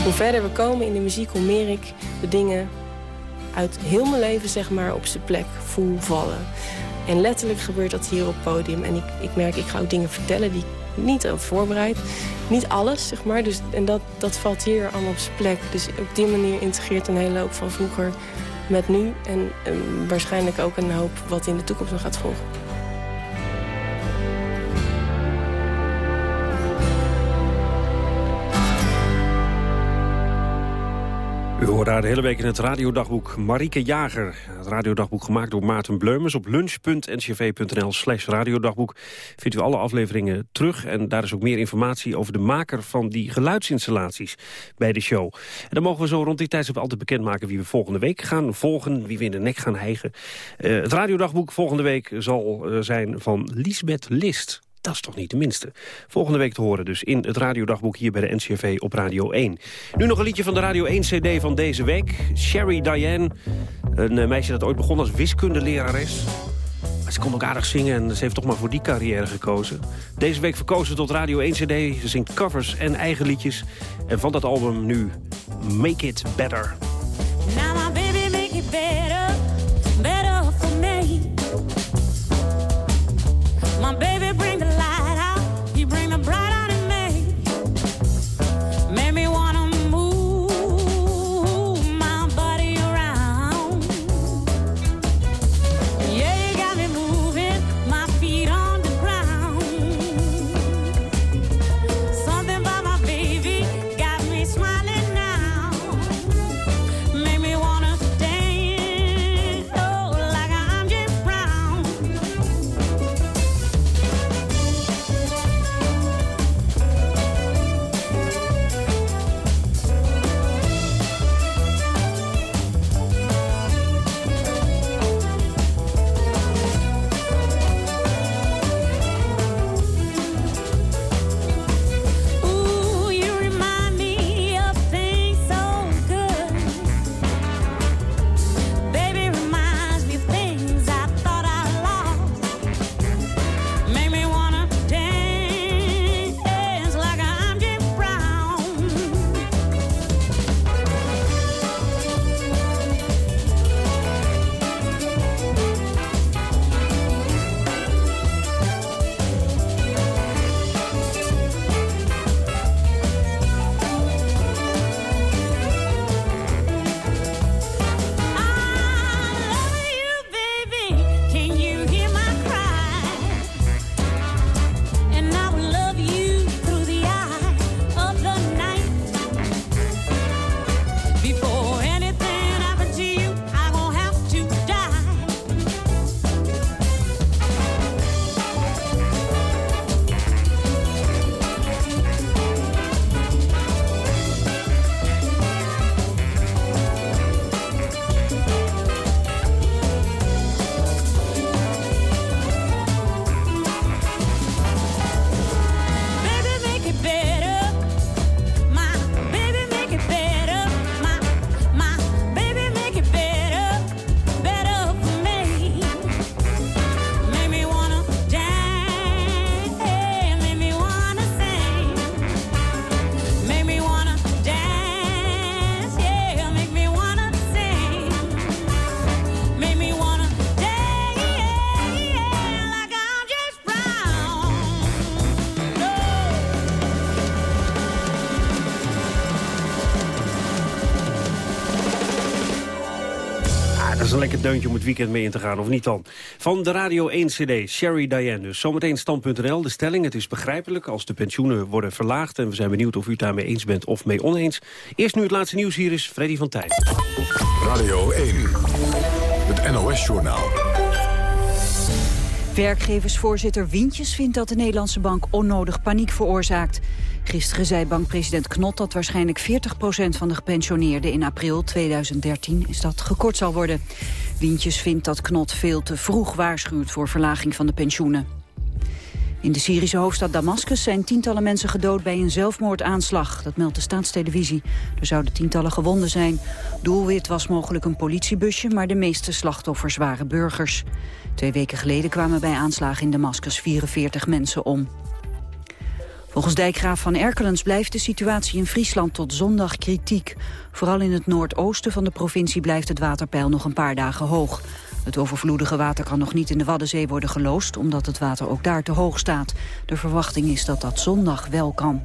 Hoe verder we komen in de muziek, hoe meer ik de dingen uit heel mijn leven zeg maar, op zijn plek voel vallen. En letterlijk gebeurt dat hier op het podium. En ik, ik merk, ik ga ook dingen vertellen die ik niet heb voorbereid. Niet alles, zeg maar. Dus, en dat, dat valt hier allemaal op zijn plek. Dus op die manier integreert een hele hoop van vroeger met nu. En, en waarschijnlijk ook een hoop wat in de toekomst nog gaat volgen. U hoort daar de hele week in het radiodagboek Marike Jager. Het radiodagboek gemaakt door Maarten Bleumers. Op lunch.ncv.nl slash radiodagboek vindt u alle afleveringen terug. En daar is ook meer informatie over de maker van die geluidsinstallaties bij de show. En dan mogen we zo rond die tijdstip altijd bekendmaken wie we volgende week gaan volgen. Wie we in de nek gaan hijgen. Uh, het radiodagboek volgende week zal uh, zijn van Lisbeth List. Dat is toch niet de minste. Volgende week te horen dus in het radiodagboek hier bij de NCRV op Radio 1. Nu nog een liedje van de Radio 1 CD van deze week. Sherry Diane, een eh, meisje dat ooit begon als wiskundelerares. Ze kon ook aardig zingen en ze heeft toch maar voor die carrière gekozen. Deze week verkozen tot Radio 1 CD. Ze zingt covers en eigen liedjes. En van dat album nu Make It Better. Now my baby make it better deuntje om het weekend mee in te gaan, of niet dan? Van de Radio 1 CD, Sherry Diane dus. Zometeen stand.nl, de stelling. Het is begrijpelijk als de pensioenen worden verlaagd... en we zijn benieuwd of u het daarmee eens bent of mee oneens. Eerst nu het laatste nieuws, hier is Freddy van Tijn. Radio 1, het NOS-journaal. Werkgeversvoorzitter Wientjes vindt dat de Nederlandse bank onnodig paniek veroorzaakt. Gisteren zei bankpresident Knot dat waarschijnlijk 40% van de gepensioneerden in april 2013 is dat gekort zal worden. Wientjes vindt dat Knot veel te vroeg waarschuwt voor verlaging van de pensioenen. In de Syrische hoofdstad Damascus zijn tientallen mensen gedood bij een zelfmoordaanslag. Dat meldt de staatstelevisie. Er zouden tientallen gewonden zijn. Doelwit was mogelijk een politiebusje, maar de meeste slachtoffers waren burgers. Twee weken geleden kwamen bij aanslagen in Damascus 44 mensen om. Volgens dijkgraaf van Erkelens blijft de situatie in Friesland tot zondag kritiek. Vooral in het noordoosten van de provincie blijft het waterpeil nog een paar dagen hoog. Het overvloedige water kan nog niet in de Waddenzee worden geloosd... omdat het water ook daar te hoog staat. De verwachting is dat dat zondag wel kan.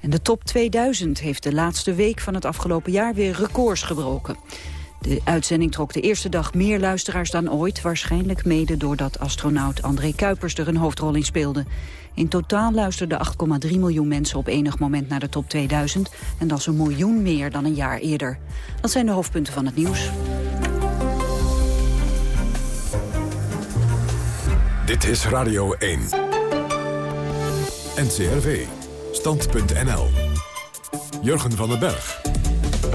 En de top 2000 heeft de laatste week van het afgelopen jaar weer records gebroken. De uitzending trok de eerste dag meer luisteraars dan ooit... waarschijnlijk mede doordat astronaut André Kuipers er een hoofdrol in speelde. In totaal luisterden 8,3 miljoen mensen op enig moment naar de top 2000... en dat is een miljoen meer dan een jaar eerder. Dat zijn de hoofdpunten van het nieuws. Dit is Radio 1. NCRV. Stand.nl. Jurgen van den Berg.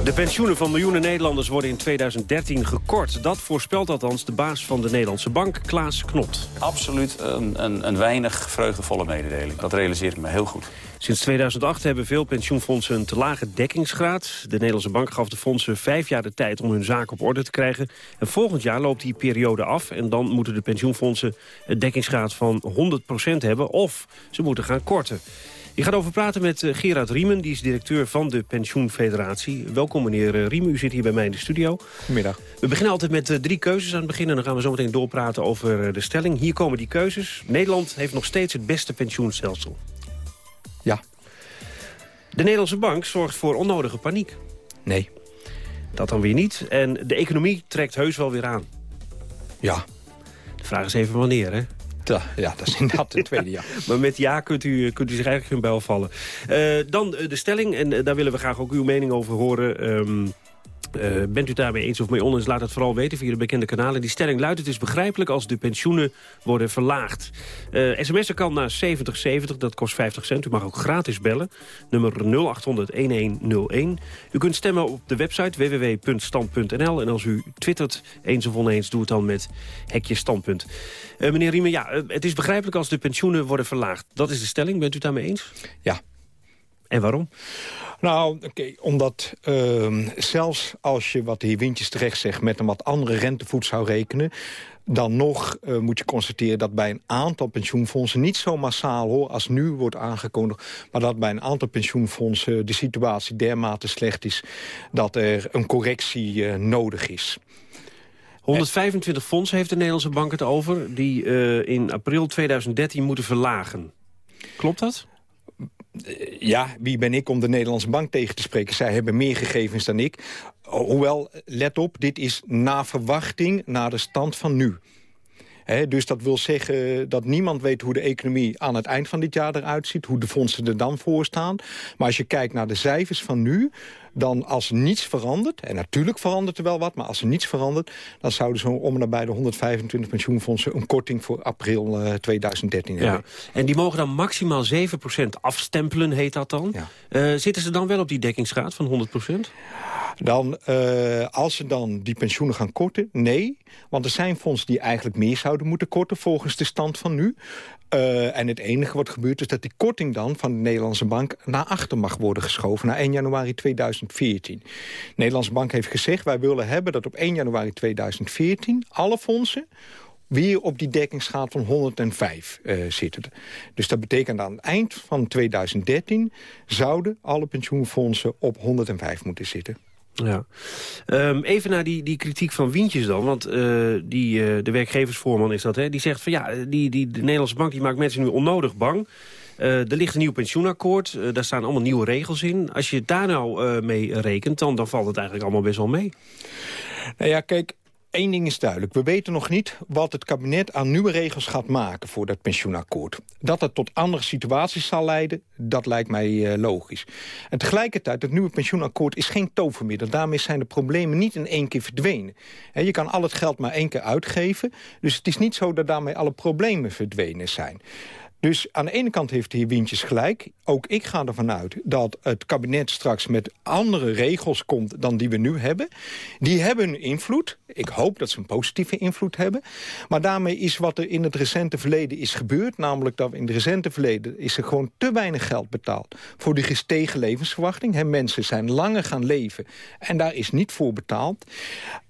De pensioenen van miljoenen Nederlanders worden in 2013 gekort. Dat voorspelt althans de baas van de Nederlandse bank, Klaas Knot. Absoluut een, een, een weinig vreugdevolle mededeling. Dat realiseer ik me heel goed. Sinds 2008 hebben veel pensioenfondsen een te lage dekkingsgraad. De Nederlandse bank gaf de fondsen vijf jaar de tijd om hun zaak op orde te krijgen. En volgend jaar loopt die periode af. En dan moeten de pensioenfondsen een dekkingsgraad van 100% hebben. Of ze moeten gaan korten. Ik ga over praten met eh, Gerard Riemen, die is directeur van de Pensioenfederatie. Welkom meneer eh, Riemen, u zit hier bij mij in de studio. Goedemiddag. We beginnen altijd met eh, drie keuzes aan het begin... en dan gaan we zo meteen doorpraten over de stelling. Hier komen die keuzes. Nederland heeft nog steeds het beste pensioenstelsel. Ja. De Nederlandse bank zorgt voor onnodige paniek. Nee. Dat dan weer niet. En de economie trekt heus wel weer aan. Ja. De vraag is even wanneer, hè? Ja, dat is inderdaad het tweede jaar. [LAUGHS] maar met ja kunt u, kunt u zich eigenlijk hun bel vallen. Uh, dan de stelling, en daar willen we graag ook uw mening over horen... Um, uh, bent u daarmee eens of mee oneens, laat het vooral weten via de bekende kanalen. Die stelling luidt, het is begrijpelijk als de pensioenen worden verlaagd. Uh, sms'en kan naar 7070, dat kost 50 cent. U mag ook gratis bellen, nummer 0800-1101. U kunt stemmen op de website www.stand.nl. En als u twittert eens of oneens, doe het dan met hekje standpunt. Uh, meneer Riemen, ja, het is begrijpelijk als de pensioenen worden verlaagd. Dat is de stelling, bent u daarmee eens? Ja. En waarom? Nou, oké, omdat uh, zelfs als je, wat de heer Wintjes terecht zegt... met een wat andere rentevoet zou rekenen... dan nog uh, moet je constateren dat bij een aantal pensioenfondsen... niet zo massaal hoor, als nu wordt aangekondigd... maar dat bij een aantal pensioenfondsen de situatie dermate slecht is... dat er een correctie uh, nodig is. 125 fondsen heeft de Nederlandse bank het over... die uh, in april 2013 moeten verlagen. Klopt dat? Ja, wie ben ik om de Nederlandse bank tegen te spreken? Zij hebben meer gegevens dan ik. Hoewel, let op, dit is na verwachting naar de stand van nu. Dus dat wil zeggen dat niemand weet hoe de economie aan het eind van dit jaar eruit ziet. Hoe de fondsen er dan voor staan. Maar als je kijkt naar de cijfers van nu dan als niets verandert... en natuurlijk verandert er wel wat, maar als er niets verandert... dan zouden zo om en nabij de 125 pensioenfondsen... een korting voor april uh, 2013 ja. hebben. En die mogen dan maximaal 7% afstempelen, heet dat dan. Ja. Uh, zitten ze dan wel op die dekkingsgraad van 100%? Dan, uh, als ze dan die pensioenen gaan korten, nee. Want er zijn fondsen die eigenlijk meer zouden moeten korten... volgens de stand van nu. Uh, en het enige wat gebeurt is dat die korting dan van de Nederlandse bank... naar achter mag worden geschoven, naar 1 januari 2014. De Nederlandse bank heeft gezegd... wij willen hebben dat op 1 januari 2014 alle fondsen weer op die dekkingsgraad van 105 uh, zitten. Dus dat betekent aan het eind van 2013... zouden alle pensioenfondsen op 105 moeten zitten. Ja. Um, even naar die, die kritiek van Wientjes dan. Want uh, die, uh, de werkgeversvoorman is dat, hè? Die zegt van ja, die, die, de Nederlandse bank die maakt mensen nu onnodig bang. Uh, er ligt een nieuw pensioenakkoord. daar staan allemaal nieuwe regels in. Als je daar nou mee rekent, dan, dan valt het eigenlijk allemaal best wel mee. Nou ja, kijk, Eén ding is duidelijk. We weten nog niet wat het kabinet aan nieuwe regels gaat maken voor dat pensioenakkoord. Dat het tot andere situaties zal leiden, dat lijkt mij uh, logisch. En tegelijkertijd, het nieuwe pensioenakkoord is geen tovermiddel. Daarmee zijn de problemen niet in één keer verdwenen. En je kan al het geld maar één keer uitgeven. Dus het is niet zo dat daarmee alle problemen verdwenen zijn. Dus aan de ene kant heeft de heer gelijk. Ook ik ga ervan uit dat het kabinet straks met andere regels komt dan die we nu hebben. Die hebben een invloed. Ik hoop dat ze een positieve invloed hebben. Maar daarmee is wat er in het recente verleden is gebeurd... namelijk dat in het recente verleden is er gewoon te weinig geld betaald... voor de gestegen levensverwachting. He, mensen zijn langer gaan leven en daar is niet voor betaald.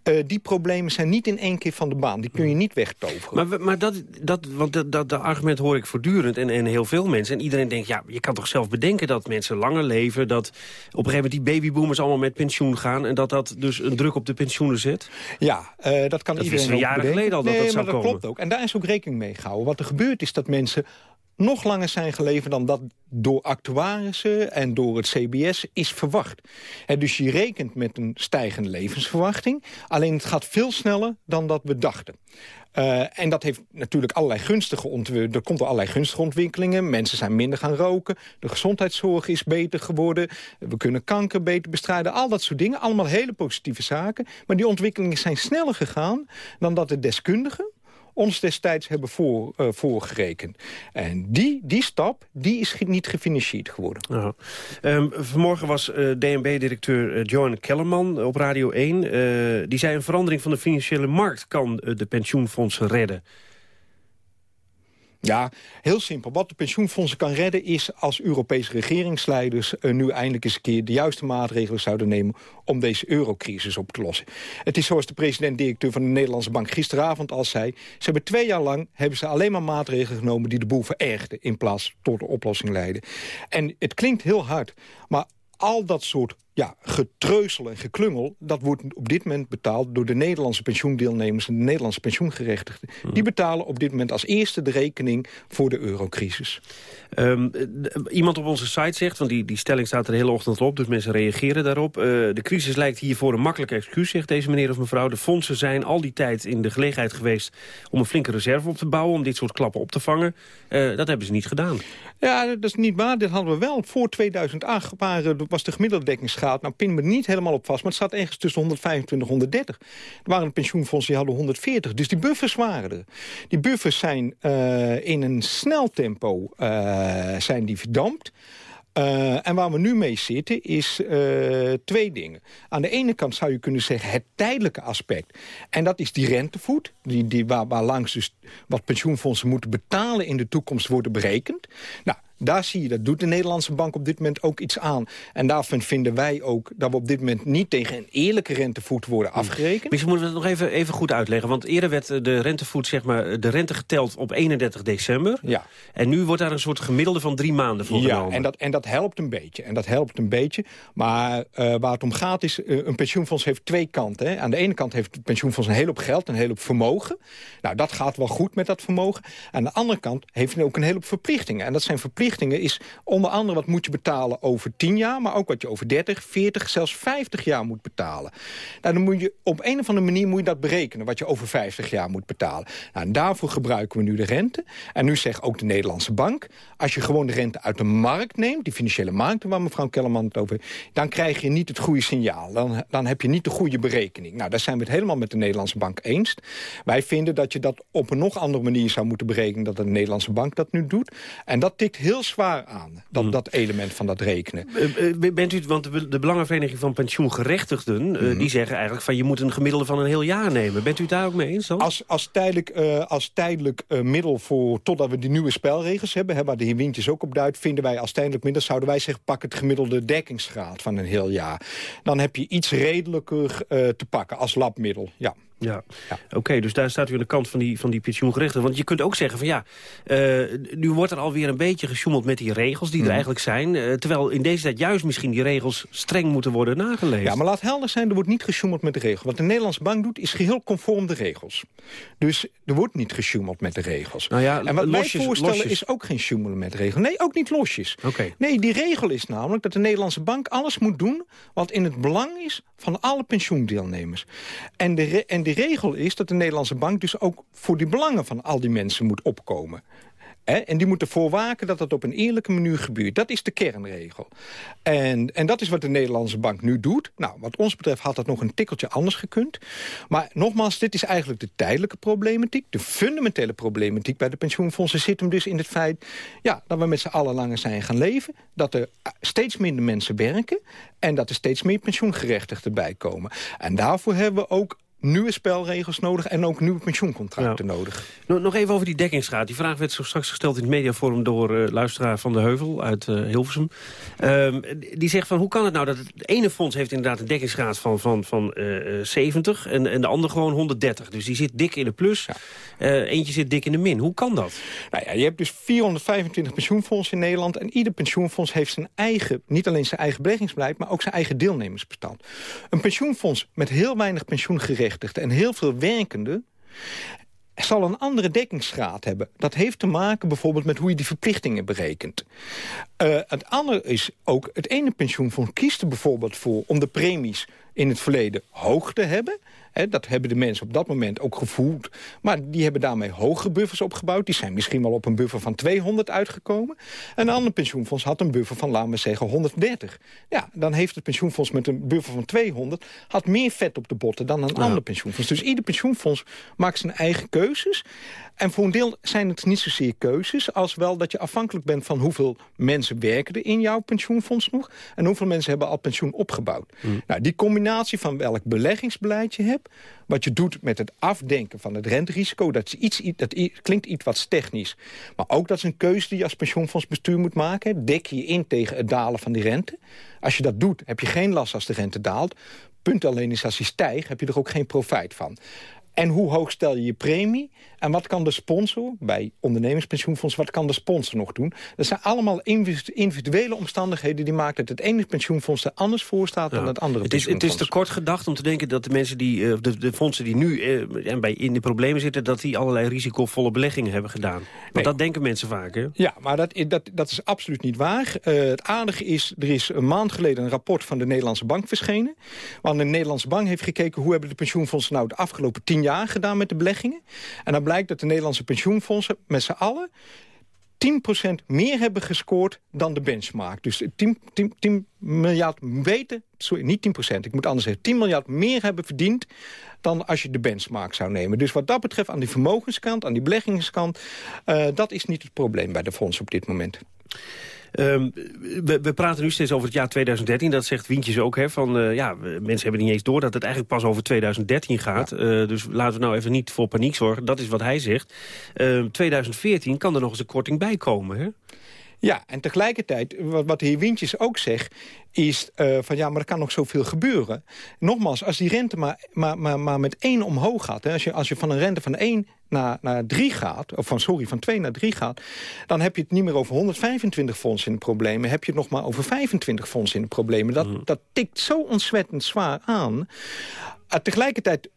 Uh, die problemen zijn niet in één keer van de baan. Die kun je niet wegtoveren. Maar, maar dat, dat, want dat, dat, dat, argument hoor ik voortdurend en, en heel veel mensen. En iedereen denkt, ja, je kan toch zelf bedenken dat mensen langer leven... dat op een gegeven moment die babyboomers allemaal met pensioen gaan... en dat dat dus een druk op de pensioenen zet? Ja, uh, dat kan dat iedereen een jaren geleden al dat nee, dat zou maar dat komen. klopt ook. En daar is ook rekening mee gehouden. Wat er gebeurt is dat mensen nog langer zijn geleefd dan dat door actuarissen en door het CBS is verwacht. Dus je rekent met een stijgende levensverwachting. Alleen het gaat veel sneller dan dat we dachten. Uh, en dat heeft natuurlijk allerlei gunstige. Er komt er allerlei gunstige ontwikkelingen. Mensen zijn minder gaan roken. De gezondheidszorg is beter geworden. We kunnen kanker beter bestrijden. Al dat soort dingen. Allemaal hele positieve zaken. Maar die ontwikkelingen zijn sneller gegaan dan dat de deskundigen ons destijds hebben voor, uh, voorgerekend. En die, die stap die is niet gefinancierd geworden. Um, vanmorgen was uh, DNB-directeur uh, Johan Kellerman op Radio 1. die zei een verandering van de financiële markt kan de pensioenfondsen redden. Ja, heel simpel. Wat de pensioenfondsen kan redden is als Europese regeringsleiders uh, nu eindelijk eens een keer de juiste maatregelen zouden nemen om deze eurocrisis op te lossen. Het is zoals de president-directeur van de Nederlandse Bank gisteravond al zei. Ze hebben twee jaar lang hebben ze alleen maar maatregelen genomen die de boel verergden in plaats tot de oplossing leiden. En het klinkt heel hard, maar al dat soort ja, getreuzel en geklungel... dat wordt op dit moment betaald door de Nederlandse pensioendeelnemers... en de Nederlandse pensioengerechtigden. Hmm. Die betalen op dit moment als eerste de rekening voor de eurocrisis. Um, iemand op onze site zegt, want die, die stelling staat er de hele ochtend op... dus mensen reageren daarop. Uh, de crisis lijkt hiervoor een makkelijk excuus, zegt deze meneer of mevrouw. De fondsen zijn al die tijd in de gelegenheid geweest... om een flinke reserve op te bouwen, om dit soort klappen op te vangen. Uh, dat hebben ze niet gedaan. Ja, dat is niet waar. Dit hadden we wel. Voor 2008 waren, was de gemiddelde dekkingsgraad... nou, pin me niet helemaal op vast, maar het staat ergens tussen 125 en 130. Er waren een pensioenfonds die hadden 140, dus die buffers waren er. Die buffers zijn uh, in een snel tempo uh, zijn die verdampt. Uh, en waar we nu mee zitten is twee dingen. Aan de ene kant zou je kunnen zeggen het tijdelijke aspect. En dat is die rentevoet, die, die, waar, waar langs dus wat pensioenfondsen moeten betalen in de toekomst worden berekend. Nou, daar zie je, dat doet de Nederlandse bank op dit moment ook iets aan. En daarvan vinden wij ook dat we op dit moment niet tegen een eerlijke rentevoet worden afgerekend. Misschien moeten we het nog even, even goed uitleggen. Want eerder werd de rentevoet, zeg maar, de rente geteld op 31 december. Ja. En nu wordt daar een soort gemiddelde van drie maanden voor ja, genomen. en dat, en dat helpt een beetje. En dat helpt een beetje. Maar uh, waar het om gaat is, uh, een pensioenfonds heeft twee kanten. Hè. Aan de ene kant heeft het pensioenfonds een hele hoop geld, een hele hoop vermogen. Nou, dat gaat wel goed met dat vermogen. Aan de andere kant heeft het ook een hele hoop verplichtingen. En dat zijn verplichtingen is onder andere wat moet je betalen over 10 jaar... maar ook wat je over 30, 40, zelfs 50 jaar moet betalen. Nou, dan moet je op een of andere manier moet je dat berekenen... wat je over 50 jaar moet betalen. Nou, en daarvoor gebruiken we nu de rente. En nu zegt ook de Nederlandse bank... als je gewoon de rente uit de markt neemt... die financiële markten waar mevrouw Kellerman het over heeft... dan krijg je niet het goede signaal. Dan, dan heb je niet de goede berekening. Nou, daar zijn we het helemaal met de Nederlandse bank eens. Wij vinden dat je dat op een nog andere manier zou moeten berekenen... dan de Nederlandse bank dat nu doet. En dat tikt heel zwaar aan, dat, Mm. dat element van dat rekenen. Uh, uh, bent u, want de, Belangenvereniging van Pensioengerechtigden... Uh, Mhm. die zeggen eigenlijk van je moet een gemiddelde van een heel jaar nemen. Bent u het daar ook mee eens dan? Als, als tijdelijk, uh, als tijdelijk uh, middel voor, totdat we die nieuwe spelregels hebben... Hè, waar de heer Wintjes ook op duidt, vinden wij als tijdelijk middel... zouden wij zeggen, pak het gemiddelde dekkingsgraad van een heel jaar. Dan heb je iets redelijker uh, te pakken als labmiddel, ja. Ja, ja. oké, okay, dus daar staat u aan de kant van die, van die pensioengerechten. Want je kunt ook zeggen van ja, uh, nu wordt er alweer een beetje gesjoemeld met die regels die Mm. er eigenlijk zijn. Uh, terwijl in deze tijd juist misschien die regels streng moeten worden nageleefd. Ja, maar laat helder zijn, er wordt niet gesjoemeld met de regels. Wat de Nederlandse bank doet, is geheel conform de regels. Dus er wordt niet gesjoemeld met de regels. Nou ja, en wat losjes, wij voorstellen losjes. is ook geen sjoemelen met regels. Nee, ook niet losjes. Okay. Nee, die regel is namelijk dat de Nederlandse bank alles moet doen... wat in het belang is van alle pensioendeelnemers. En de, en de regel is dat de Nederlandse bank dus ook voor die belangen van al die mensen moet opkomen. En die moeten voorwaken dat dat op een eerlijke manier gebeurt. Dat is de kernregel. En, en dat is wat de Nederlandse bank nu doet. Nou, wat ons betreft had dat nog een tikkeltje anders gekund. Maar nogmaals, dit is eigenlijk de tijdelijke problematiek. De fundamentele problematiek bij de pensioenfondsen zit hem dus in het feit... Ja, dat we met z'n allen langer zijn gaan leven. Dat er steeds minder mensen werken. En dat er steeds meer pensioengerechtigden bij komen. En daarvoor hebben we ook nieuwe spelregels nodig en ook nieuwe pensioencontracten nodig. Nog, even over die dekkingsgraad. Die vraag werd zo straks gesteld in het mediaforum door uh, luisteraar Van de Heuvel uit uh, Hilversum. Uh, die zegt van hoe kan het nou dat het ene fonds heeft inderdaad een dekkingsgraad van, van, van 70 en, en de andere gewoon 130. Dus die zit dik in de plus, ja. eentje zit dik in de min. Hoe kan dat? Nou ja, je hebt dus 425 pensioenfondsen in Nederland en ieder pensioenfonds heeft zijn eigen, niet alleen zijn eigen beleggingsbeleid, maar ook zijn eigen deelnemersbestand. Een pensioenfonds met heel weinig en heel veel werkenden zal een andere dekkingsgraad hebben. Dat heeft te maken bijvoorbeeld met hoe je die verplichtingen berekent. Uh, het andere is ook, het ene pensioenfonds kiest er bijvoorbeeld voor... om de premies in het verleden hoog te hebben... He, dat hebben de mensen op dat moment ook gevoeld. Maar die hebben daarmee hogere buffers opgebouwd. Die zijn misschien wel op een buffer van 200 uitgekomen. En een ander pensioenfonds had een buffer van, laten we zeggen, 130. Ja, dan heeft het pensioenfonds met een buffer van 200... had meer vet op de botten dan een ja. ander pensioenfonds. Dus ieder pensioenfonds maakt zijn eigen keuzes. En voor een deel zijn het niet zozeer keuzes... als wel dat je afhankelijk bent van hoeveel mensen werken er in jouw pensioenfonds nog... en hoeveel mensen hebben al pensioen opgebouwd. Mm. Nou, die combinatie van welk beleggingsbeleid je hebt wat je doet met het afdenken van het renterisico. Dat, is iets, dat klinkt iets wat technisch. Maar ook dat is een keuze die je als pensioenfondsbestuur moet maken. Dek je in tegen het dalen van die rente. Als je dat doet, heb je geen last als de rente daalt. Punt alleen is, als die stijgt, heb je er ook geen profijt van. En hoe hoog stel je je premie? En wat kan de sponsor, bij ondernemingspensioenfonds... wat kan de sponsor nog doen? Dat zijn allemaal individuele omstandigheden... die maken dat het ene pensioenfonds er anders voor staat... Ja. dan het andere het is, het is te kort gedacht om te denken dat de mensen die... de, de fondsen die nu eh, bij, in de problemen zitten... dat die allerlei risicovolle beleggingen hebben gedaan. Want nee. dat denken mensen vaak, hè? Ja, maar dat, dat, dat is absoluut niet waar. Uh, het aardige is, er is een maand geleden... een rapport van de Nederlandse Bank verschenen. Want de Nederlandse Bank heeft gekeken... hoe hebben de pensioenfondsen nou de afgelopen tien jaar gedaan met de beleggingen. En dan blijkt dat de Nederlandse pensioenfondsen met z'n allen 10% meer hebben gescoord dan de benchmark. Dus 10, 10, 10 miljard weten, sorry, niet 10%, ik moet anders zeggen, 10 miljard meer hebben verdiend dan als je de benchmark zou nemen. Dus wat dat betreft aan die vermogenskant, aan die beleggingskant, uh, dat is niet het probleem bij de fondsen op dit moment. Um, we, we, praten nu steeds over het jaar 2013. Dat zegt Wientjes ook. Hè, van, uh, ja, mensen hebben niet eens door dat het eigenlijk pas over 2013 gaat. Ja. Uh, dus laten we nou even niet voor paniek zorgen. Dat is wat hij zegt. Uh, 2014 kan er nog eens een korting bij komen. Hè? Ja, en tegelijkertijd, wat, wat de heer Wintjes ook zegt... is uh, van ja, maar er kan nog zoveel gebeuren. Nogmaals, als die rente maar, maar, maar, maar met 1 omhoog gaat... Hè, als, je, als je van een rente van 1 naar, naar 3 gaat... of van, sorry, van 2 naar 3 gaat... dan heb je het niet meer over 125 fondsen in de problemen... heb je het nog maar over 25 fondsen in de problemen. Dat, mm. dat tikt zo ontzettend zwaar aan. Uh, tegelijkertijd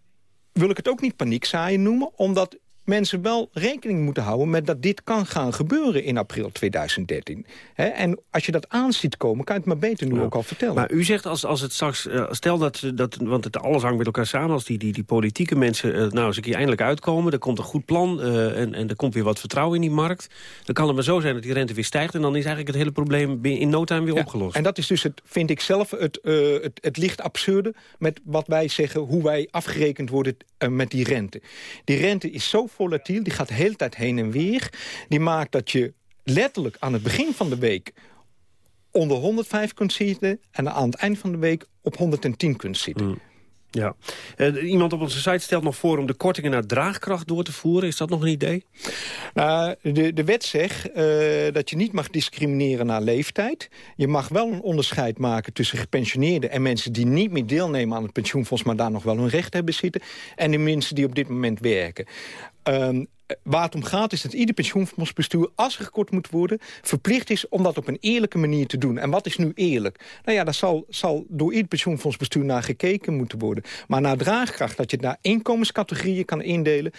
wil ik het ook niet paniekzaaien noemen... omdat mensen wel rekening moeten houden met dat dit kan gaan gebeuren in april 2013. He, en als je dat aan ziet komen, kan je het maar beter nu ja. ook al vertellen. Maar u zegt als, als het straks, uh, stel dat, dat, want het alles hangt met elkaar samen, als die, die, die politieke mensen uh, nou eens een keer eindelijk uitkomen, er komt een goed plan uh, en, en er komt weer wat vertrouwen in die markt, dan kan het maar zo zijn dat die rente weer stijgt en dan is eigenlijk het hele probleem in no time weer ja, opgelost. En dat is dus, het, vind ik zelf, het, het, het licht absurde met wat wij zeggen, hoe wij afgerekend worden met die rente. Die rente is zo volatiel, die gaat de hele tijd heen en weer. Die maakt dat je letterlijk aan het begin van de week onder 105 kunt zitten... en aan het eind van de week op 110 kunt zitten. Mm. Ja. Uh, iemand op onze site stelt nog voor om de kortingen naar draagkracht door te voeren. Is dat nog een idee? Nou, de, de wet zegt uh, dat je niet mag discrimineren naar leeftijd. Je mag wel een onderscheid maken tussen gepensioneerden... en mensen die niet meer deelnemen aan het pensioenfonds... maar daar nog wel hun recht hebben zitten. En de mensen die op dit moment werken. Um, waar het om gaat is dat ieder pensioenfondsbestuur... als er gekort moet worden, verplicht is om dat op een eerlijke manier te doen. En wat is nu eerlijk? Nou ja, daar zal, zal door ieder pensioenfondsbestuur naar gekeken moeten worden. Maar naar draagkracht, dat je het naar inkomenscategorieën kan indelen...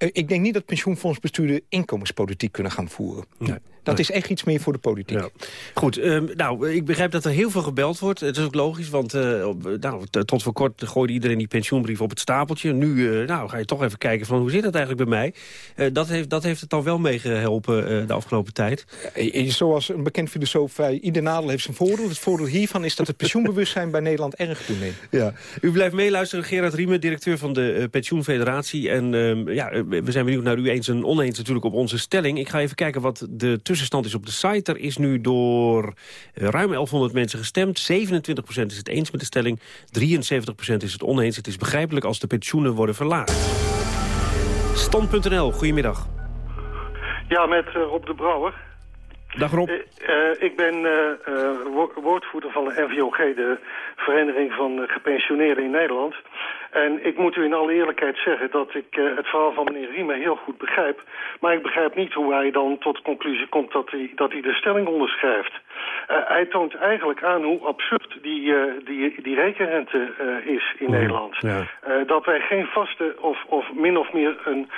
Eh, ik denk niet dat pensioenfondsbestuurder inkomenspolitiek kunnen gaan voeren. Nee. Dat is echt iets meer voor de politiek. Ja. Goed, ehm, nou, ik begrijp dat er heel veel gebeld wordt. Het is ook logisch, want uh, nou, tot voor kort gooide iedereen die pensioenbrief op het stapeltje. Nu uh, nou, ga je toch even kijken van hoe zit dat eigenlijk bij mij. Uh, dat, heeft, dat heeft het dan wel meegehelpen de afgelopen tijd. Zoals een bekend filosoof zei, ieder nadeel heeft zijn voordeel. Het voordeel hiervan is dat het pensioenbewustzijn bij Nederland erg toeneemt. Ja. U blijft meeluisteren, Gerard Riemen, directeur van de Pensioenfederatie. En ehm, ja, we zijn benieuwd naar u eens en oneens natuurlijk op onze stelling. Ik ga even kijken wat de tussenstand is op de site. Er is nu door eh, ruim 1100 mensen gestemd. 27% is het eens met de stelling, 73% is het oneens. Het is begrijpelijk als de pensioenen worden verlaagd. Stand.nl, goedemiddag. Ja, met uh, Rob de Brouwer. Dag Rob. Uh, uh, ik ben uh, woordvoerder van de NVOG, de Vereniging van Gepensioneerden in Nederland. En ik moet u in alle eerlijkheid zeggen dat ik het verhaal van meneer Riemen heel goed begrijp. Maar ik begrijp niet hoe hij dan tot conclusie komt dat hij, dat hij de stelling onderschrijft. Hij toont eigenlijk aan hoe absurd die, die, die rekenrente is in Nederland. Ja. dat wij geen vaste of, of min of meer een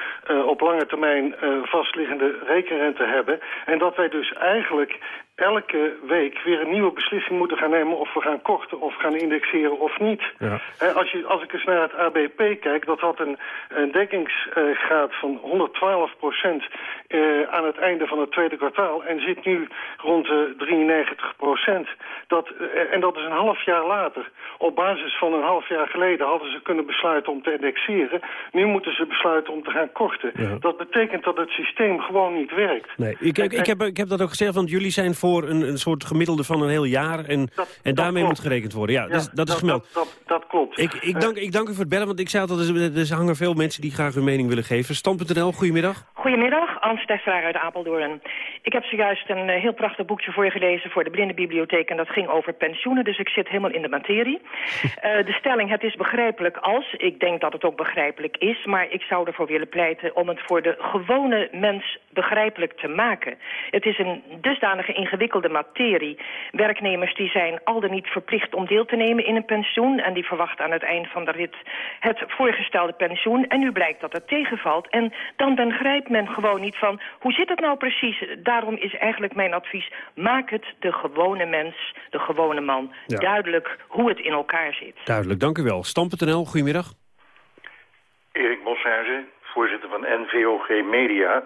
op lange termijn vastliggende rekenrente hebben. En dat wij dus eigenlijk elke week weer een nieuwe beslissing moeten gaan nemen... of we gaan korten of gaan indexeren of niet. Ja. als, je, als ik eens naar het ABP kijk, dat had een, een dekkingsgraad van 112 procent... Uh, aan het einde van het tweede kwartaal en zit nu rond de 93 procent. Dat, uh, en dat is een half jaar later. Op basis van een half jaar geleden hadden ze kunnen besluiten om te indexeren. Nu moeten ze besluiten om te gaan korten. Ja. Dat betekent dat het systeem gewoon niet werkt. Nee, ik, ik, ik, heb, ik heb dat ook gezegd, want jullie zijn voor een, een soort gemiddelde van een heel jaar. En, dat, en daarmee klopt. moet gerekend worden. Ja, Ja, dus, dat is gemeld. Dat, dat, dat klopt. Ik, ik, dank, ik dank u voor het bellen, want ik zei altijd, er, er hangen veel mensen die graag hun mening willen geven. Stam.nl, goedemiddag. Goedemiddag, Ans Tesselaar uit Apeldoorn. Ik heb zojuist een uh, heel prachtig boekje voor je gelezen voor de Blindenbibliotheek... en dat ging over pensioenen, dus ik zit helemaal in de materie. uh, [LAUGHS] de stelling, het is begrijpelijk als, ik denk dat het ook begrijpelijk is... maar ik zou ervoor willen pleiten om het voor de gewone mens begrijpelijk te maken. Het is een dusdanige ingewikkelde materie. Werknemers die zijn al dan niet verplicht om deel te nemen in een pensioen... en die verwachten aan het eind van de rit het voorgestelde pensioen... en nu blijkt dat het tegenvalt en dan begrijpt men gewoon niet van... hoe zit het nou precies? Daarom is eigenlijk mijn advies... maak het de gewone mens, de gewone man, Ja. duidelijk hoe het in elkaar zit. Duidelijk, dank u wel. Stam.nl, goedemiddag. Erik Boshuizen, voorzitter van NVOG Media.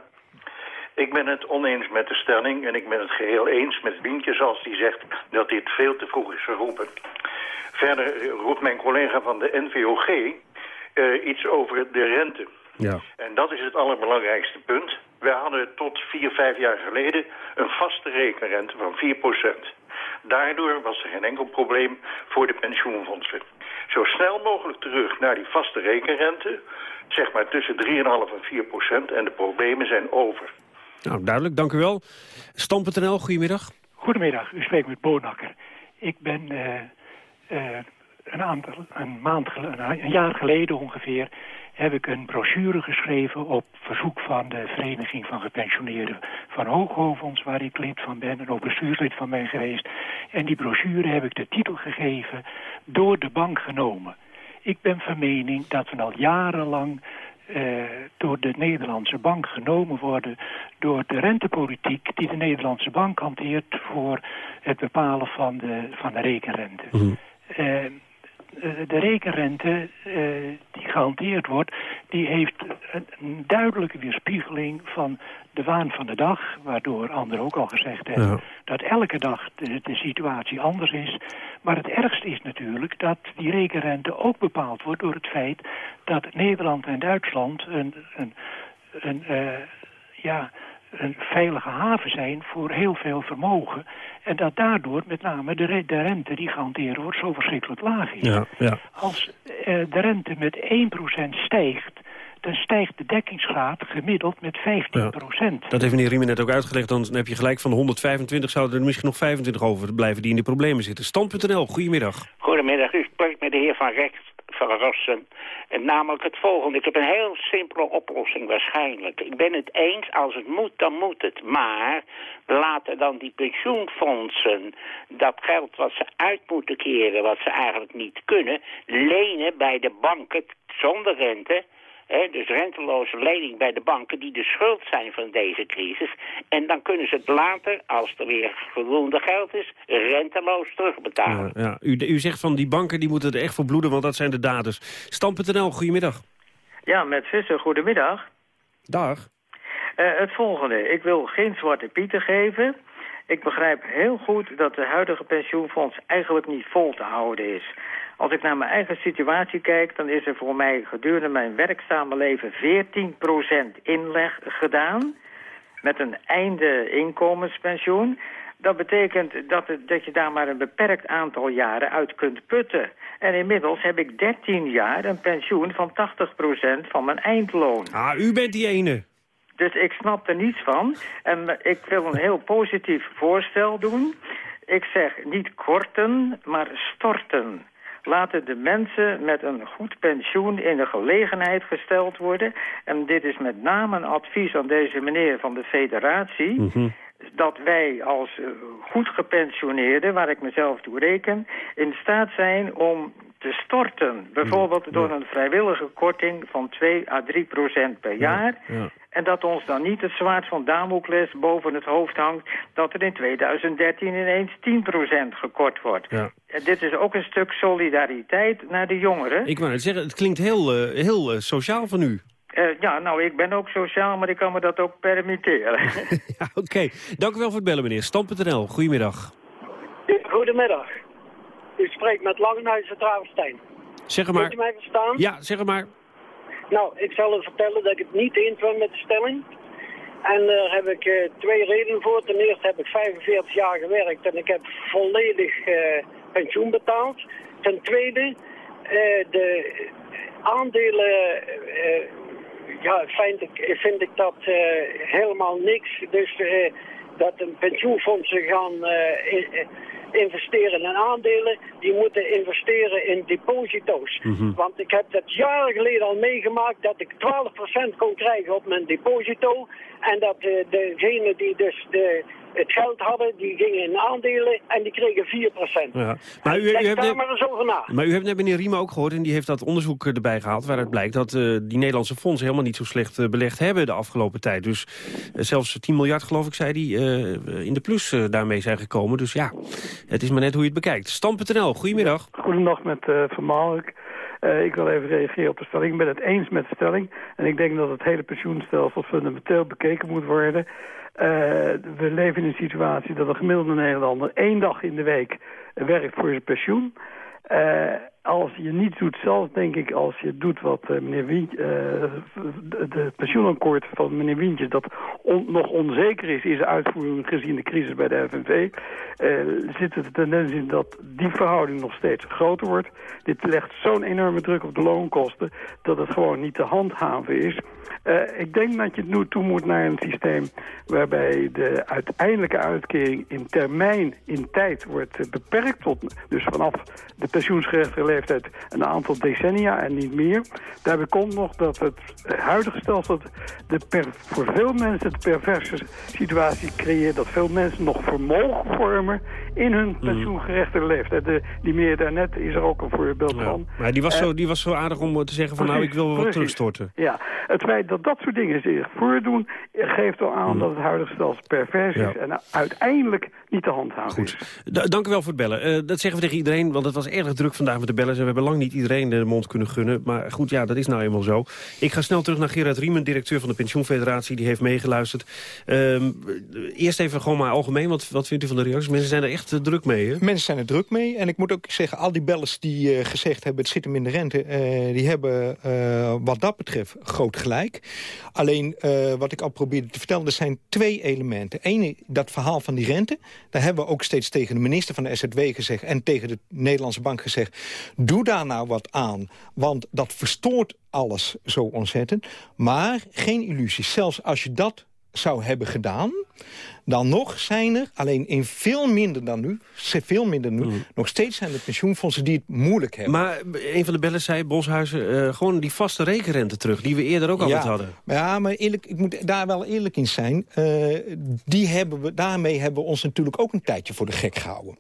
Ik ben het oneens met de stelling en ik ben het geheel eens met Wientje zoals die zegt dat dit veel te vroeg is geroepen. Verder roept mijn collega van de NVOG eh, iets over de rente. Ja. En dat is het allerbelangrijkste punt. Wij hadden tot vier, vijf jaar geleden een vaste rekenrente van 4%. Daardoor was er geen enkel probleem voor de pensioenfondsen. Zo snel mogelijk terug naar die vaste rekenrente, zeg maar tussen 3,5 en 4 procent, en de problemen zijn over. Nou, duidelijk, dank u wel. Stam.nl, goedemiddag. Goedemiddag, u spreekt met Bonakker. Ik ben eh, eh, een, aantal, een, maand, een jaar geleden ongeveer... heb ik een brochure geschreven op verzoek van de Vereniging van Gepensioneerden van Hooghovens... waar ik lid van ben en ook bestuurslid van ben geweest. En die brochure heb ik de titel gegeven Door de bank genomen. Ik ben van mening dat we al jarenlang eh, door de Nederlandse bank genomen worden... door de rentepolitiek die de Nederlandse bank hanteert... voor het bepalen van de, van de rekenrente. Eh, de rekenrente eh, die gehanteerd wordt... die heeft een, duidelijke weerspiegeling van de waan van de dag... waardoor anderen ook al gezegd hebben... Ja. dat elke dag de, de situatie anders is. Maar het ergste is natuurlijk dat die rekenrente ook bepaald wordt... door het feit dat Nederland en Duitsland een, een, een, eh, ja, een veilige haven zijn voor heel veel vermogen. En dat daardoor met name de, re- de rente die gehanteerd wordt zo verschrikkelijk laag is. Ja, ja. Als eh, de rente met 1% stijgt, dan stijgt de dekkingsgraad gemiddeld met 15%. Dat heeft meneer Riemen net ook uitgelegd. Dan heb je gelijk van de 125 zouden er misschien nog 25 over blijven die in de problemen zitten. Stand.nl, goedemiddag. Goedemiddag, u spreekt met de heer Van Recht van Rossen. En namelijk het volgende. Ik heb een heel simpele oplossing waarschijnlijk. Ik ben het eens, als het moet, dan moet het. Maar laten dan die pensioenfondsen dat geld wat ze uit moeten keren, wat ze eigenlijk niet kunnen, lenen bij de banken zonder rente hè, dus renteloze lening bij de banken... die de schuld zijn van deze crisis. En dan kunnen ze het later, als er weer voldoende geld is... renteloos terugbetalen. Ja, ja. U, u zegt van die banken die moeten er echt voor bloeden, want dat zijn de daders. Stam.nl, goedemiddag. Ja, met Visser, goedemiddag. Dag. Uh, het volgende. Ik wil geen zwarte pieten geven. Ik begrijp heel goed dat de huidige pensioenfonds eigenlijk niet vol te houden is. Als ik naar mijn eigen situatie kijk, dan is er voor mij gedurende mijn werkzame leven 14% inleg gedaan. Met een einde inkomenspensioen. Dat betekent dat, het, dat je daar maar een beperkt aantal jaren uit kunt putten. En inmiddels heb ik 13 jaar een pensioen van 80% van mijn eindloon. Ah, u bent die ene. Dus ik snap er niets van. En ik wil een heel positief voorstel doen. Ik zeg niet korten, maar storten. Laten de mensen met een goed pensioen in de gelegenheid gesteld worden. En dit is met name een advies aan deze meneer van de federatie... Mhm. dat wij als uh, goed gepensioneerden, waar ik mezelf toe reken... in staat zijn om te storten. Bijvoorbeeld door een vrijwillige korting van 2 à 3 procent per jaar. Ja. En dat ons dan niet het zwaard van Damocles boven het hoofd hangt... dat er in 2013 ineens 10 procent gekort wordt. Ja. En dit is ook een stuk solidariteit naar de jongeren. Ik wou net zeggen, het klinkt heel, uh, heel uh, sociaal van u. Uh, ja, nou, ik ben ook sociaal, maar ik kan me dat ook permitteren. [LAUGHS] ja, Oké, okay. dank u wel voor het bellen, meneer. Stam.nl, goedemiddag. Goedemiddag. U spreekt met Langenhuis uit Ravenstein. Zeg maar. Kunt u mij verstaan? Ja, zeg maar. Nou, ik zal u vertellen dat ik het niet eens ben met de stelling. En daar heb ik uh, twee redenen voor. Ten eerste heb ik 45 jaar gewerkt en ik heb volledig uh, pensioen betaald. Ten tweede, uh, de aandelen, ja, vind ik, vind ik dat helemaal niks. Dus dat een pensioenfondsen gaan investeren in aandelen, die moeten investeren in deposito's. Mhm. Want ik heb dat jaren geleden al meegemaakt dat ik 12% kon krijgen op mijn deposito. En dat uh, degene die dus de, het geld hadden, die gingen in aandelen en die kregen 4%. Ja. Maar, u, u, hebt net, maar eens over na. maar u hebt net meneer Riemen ook gehoord en die heeft dat onderzoek erbij gehaald... waaruit blijkt dat uh, die Nederlandse fondsen helemaal niet zo slecht uh, belegd hebben de afgelopen tijd. Dus zelfs 10 miljard geloof ik, zei die, in de plus daarmee zijn gekomen. Dus ja, het is maar net hoe je het bekijkt. Stam.nl, goedemiddag. Goedendag met Van Maalk. Uh, ik wil even reageren op de stelling. Ik ben het eens met de stelling. En ik denk dat het hele pensioenstelsel fundamenteel bekeken moet worden. Uh, we leven in een situatie dat een gemiddelde Nederlander één dag in de week werkt voor zijn pensioen. Uh, als je niet doet zelf, denk ik, als je doet wat uh, meneer Wien, uh, de, de pensioenakkoord van meneer Wientjes, dat nog onzeker is in zijn uitvoering gezien de crisis bij de FNV, uh, zit er de tendens in dat die verhouding nog steeds groter wordt. Dit legt zo'n enorme druk op de loonkosten dat het gewoon niet te handhaven is. ik denk dat je nu toe moet naar een systeem waarbij de uiteindelijke uitkering in termijn, in tijd wordt beperkt tot, dus vanaf de pensioensgerechtigde leeftijd een aantal decennia en niet meer. Daarbij komt nog dat het huidige stelsel de per, voor veel mensen de perverse situatie creëert... dat veel mensen nog vermogen vormen in hun mhm. pensioengerechtigde leeftijd. De, die meer daarnet is er ook een voorbeeld ja. van. Maar die was, zo, die was zo aardig om te zeggen van nou ik wil wel wat terugstorten. Ja, het feit dat dat soort dingen zich voordoen geeft al aan mhm. dat het huidige stelsel pervers is... en uiteindelijk niet te handhaven Goed. dank u wel voor het bellen. Uh, dat zeggen we tegen iedereen, want het was erg druk vandaag met de bellen we hebben lang niet iedereen de mond kunnen gunnen. Maar goed, ja, dat is nou eenmaal zo. Ik ga snel terug naar Gerard Riemen, directeur van de Pensioenfederatie. Die heeft meegeluisterd. Um, eerst even gewoon maar algemeen. Wat, wat vindt u van de reacties? Mensen zijn er echt uh, druk mee, hè? Mensen zijn er druk mee. En ik moet ook zeggen, al die bellers die uh, gezegd hebben... het zit hem in de rente, uh, die hebben wat dat betreft groot gelijk. Alleen, wat ik al probeerde te vertellen, er zijn twee elementen. Eén, dat verhaal van die rente. Daar hebben we ook steeds tegen de minister van de SZW gezegd... en tegen de Nederlandse Bank gezegd... Doe daar nou wat aan, want dat verstoort alles zo ontzettend. Maar geen illusies. Zelfs als je dat zou hebben gedaan... dan nog zijn er, alleen in veel minder dan nu... veel minder nu, mm. nog steeds zijn er pensioenfondsen die het moeilijk hebben. Maar een van de bellen zei, Boshuizen... Uh, gewoon die vaste rekenrente terug, die we eerder ook altijd hadden. Ja, maar eerlijk, ik moet daar wel eerlijk in zijn. Uh, die hebben we, daarmee hebben we ons natuurlijk ook een tijdje voor de gek gehouden.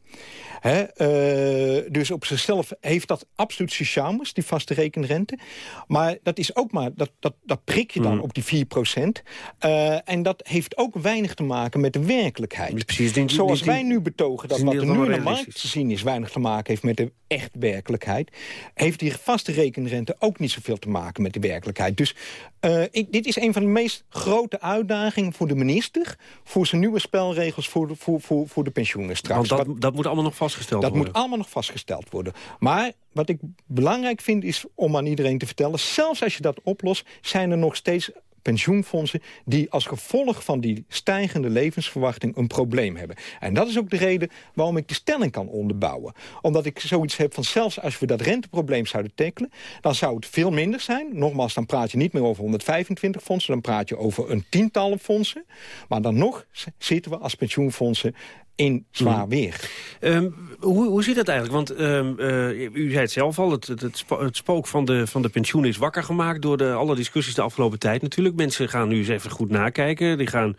Hè? Eh, dus op zichzelf heeft dat absoluut zijn charmes, die vaste rekenrente. Maar dat is ook maar, dat, dat, dat prik je dan Mm. op die 4 procent. Eh, en dat heeft ook weinig te maken met de werkelijkheid. Precies, die- die- Zoals wij nu betogen dat wat er nu in de markt te zien is... weinig te maken heeft met de echt werkelijkheid... heeft die vaste rekenrente ook niet zoveel te maken met de werkelijkheid. Dus eh, ik, dit is een van de meest grote uitdagingen voor de minister... voor zijn nieuwe spelregels voor de, voor, voor, voor de pensioenen straks. Want dat, dat moet allemaal nog vastgesteld dat worden. moet allemaal nog vastgesteld worden. Maar wat ik belangrijk vind is om aan iedereen te vertellen... zelfs als je dat oplost, zijn er nog steeds pensioenfondsen... die als gevolg van die stijgende levensverwachting een probleem hebben. En dat is ook de reden waarom ik de stelling kan onderbouwen. Omdat ik zoiets heb van zelfs als we dat renteprobleem zouden tackelen... dan zou het veel minder zijn. Nogmaals, dan praat je niet meer over 125 fondsen... dan praat je over een tientallen fondsen. Maar dan nog zitten we als pensioenfondsen in zwaar weer. Ehm, hoe, hoe zit dat eigenlijk? Want ehm, eh, u zei het zelf al, het, het, het spook van de, van de pensioen is wakker gemaakt... door de, alle discussies de afgelopen tijd natuurlijk. Mensen gaan nu eens even goed nakijken. Die gaan,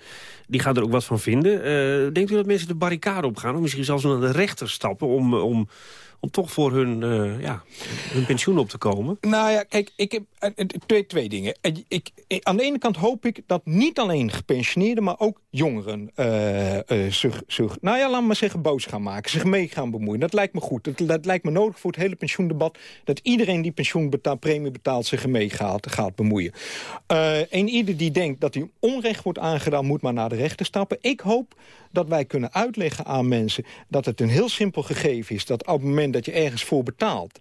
die gaan er ook wat van vinden. Eh, denkt u dat mensen de barricade op gaan? Of misschien zelfs naar de rechter stappen om, om, om toch voor hun, eh, ja, hun pensioen op te komen? Nou ja, kijk, ik heb eh, eh, twee, twee dingen. Ik, aan de ene kant hoop ik dat niet alleen gepensioneerden... maar ook jongeren zich, nou ja, laat maar zeggen, boos gaan maken. Zich mee gaan bemoeien. Dat lijkt me goed. Dat, dat lijkt me nodig voor het hele pensioendebat... dat iedereen die pensioenpremie betaalt zich ermee gaat, gaat bemoeien. En ieder die denkt dat hij onrecht wordt aangedaan... moet maar naar de rechter stappen. Ik hoop dat wij kunnen uitleggen aan mensen... dat het een heel simpel gegeven is... dat op het moment dat je ergens voor betaalt...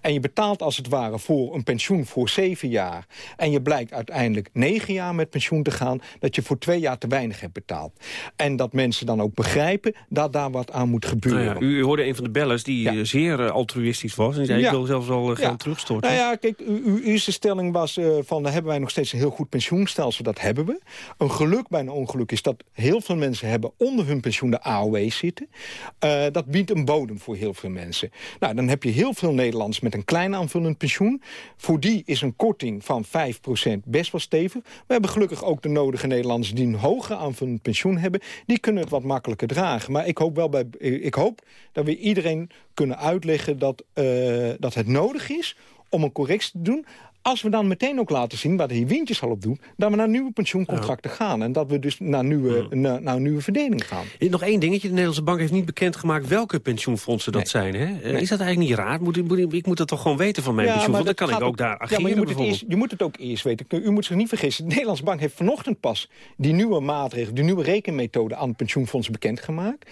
en je betaalt als het ware voor een pensioen voor zeven jaar... en je blijkt uiteindelijk negen jaar met pensioen te gaan... dat je voor twee jaar te weinig hebt betaald. En dat mensen dan ook begrijpen dat daar wat aan moet gebeuren. Nou ja, u, u hoorde een van de bellers die eh, zeer eh, altruïstisch was. En zei, Ja. ik wil zelfs wel eh, geld Ja. terugstorten. Nou ja, kijk, uw stelling was van... hebben wij nog steeds een heel goed pensioenstelsel? Dat hebben we. Een geluk bij een ongeluk is dat heel veel mensen hebben... hun pensioen de AOW zitten. Eh, dat biedt een bodem voor heel veel mensen. Nou, dan heb je heel veel Nederlanders met een klein aanvullend pensioen. Voor die is een korting van 5% best wel stevig. We hebben gelukkig ook de nodige Nederlanders... die een hoger aanvullend pensioen hebben. Die kunnen het wat makkelijker dragen. Maar ik hoop, wel bij, ik hoop dat we iedereen kunnen uitleggen... dat, eh, dat het nodig is om een correctie te doen... Als we dan meteen ook laten zien, waar de heer Wintjes al op doet... dat we naar nieuwe pensioencontracten gaan. En dat we dus naar nieuwe, naar, naar nieuwe verdeling gaan. Nog één dingetje. De Nederlandse Bank heeft niet bekendgemaakt welke pensioenfondsen dat zijn. Hè? Eh, Nee. Is dat eigenlijk niet raar? Moet, ik- moet, ik- ik moet dat toch gewoon weten van mijn pensioenfonds? Dan kan ik ook daar Ja, ageren maar je moet, het eerst, je moet het ook eerst weten. U moet zich niet vergissen. De Nederlandse Bank heeft vanochtend pas die nieuwe maatregelen... die nieuwe rekenmethode aan pensioenfondsen bekendgemaakt.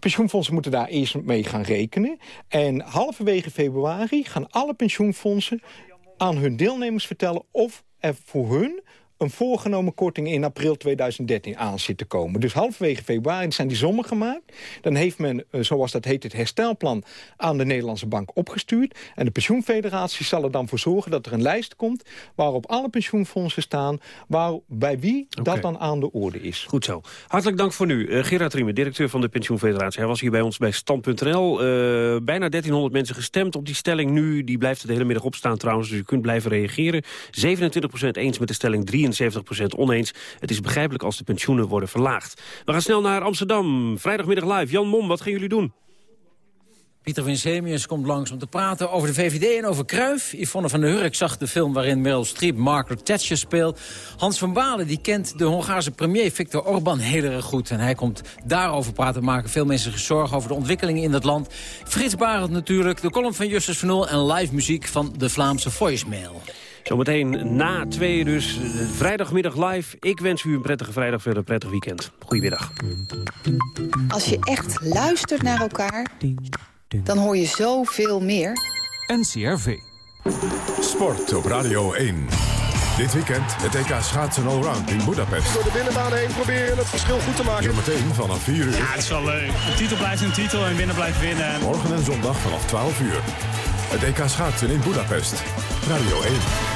Pensioenfondsen moeten daar eerst mee gaan rekenen. En halverwege februari gaan alle pensioenfondsen aan hun deelnemers vertellen... of er voor hun een voorgenomen korting in april 2013 aan zit te komen. Dus halverwege februari zijn die sommen gemaakt. Dan heeft men, eh, zoals dat heet, het herstelplan aan de Nederlandse Bank opgestuurd. En de pensioenfederatie zal er dan voor zorgen dat er een lijst komt... waarop alle pensioenfondsen staan, waar, bij wie dat dan aan de orde is. Goed zo. Hartelijk dank voor nu. Eh, Gerard Riemen, directeur van de Pensioenfederatie. Hij was hier bij ons bij Stand.nl. Eh, bijna 1300 mensen gestemd op die stelling nu. Die blijft de hele middag op staan trouwens, dus u kunt blijven reageren. 27% eens met de stelling, 73% oneens. Het is begrijpelijk als de pensioenen worden verlaagd. We gaan snel naar Amsterdam. Vrijdagmiddag live. Jan Mom, wat gaan jullie doen? Pieter Winsemius komt langs om te praten over de VVD en over Kruif. Yvonne van der Hurk zag de film waarin Meryl Streep Margaret Thatcher speelt. Hans van Balen die kent de Hongaarse premier Viktor Orbán heel erg goed. En hij komt daarover praten, maken veel mensen zich zorgen over de ontwikkelingen in dat land. Frits Barend natuurlijk, de column van Justus van Nul en live muziek van de Vlaamse voicemail. Zometeen na twee dus eh, vrijdagmiddag live. Ik wens u een prettige vrijdag, verder een prettig weekend. Goedemiddag. Als je echt luistert naar elkaar, dan hoor je zoveel meer. NCRV. Sport op Radio 1. Dit weekend het EK schaatsen allround in Budapest. Door de binnenbaan heen proberen het verschil goed te maken. Zometeen vanaf 4 uur. Ja, het is wel leuk. De titel blijft een titel en winnen blijft winnen. Morgen en zondag vanaf 12 uur. Het EK schaatsen in Budapest. Radio 1.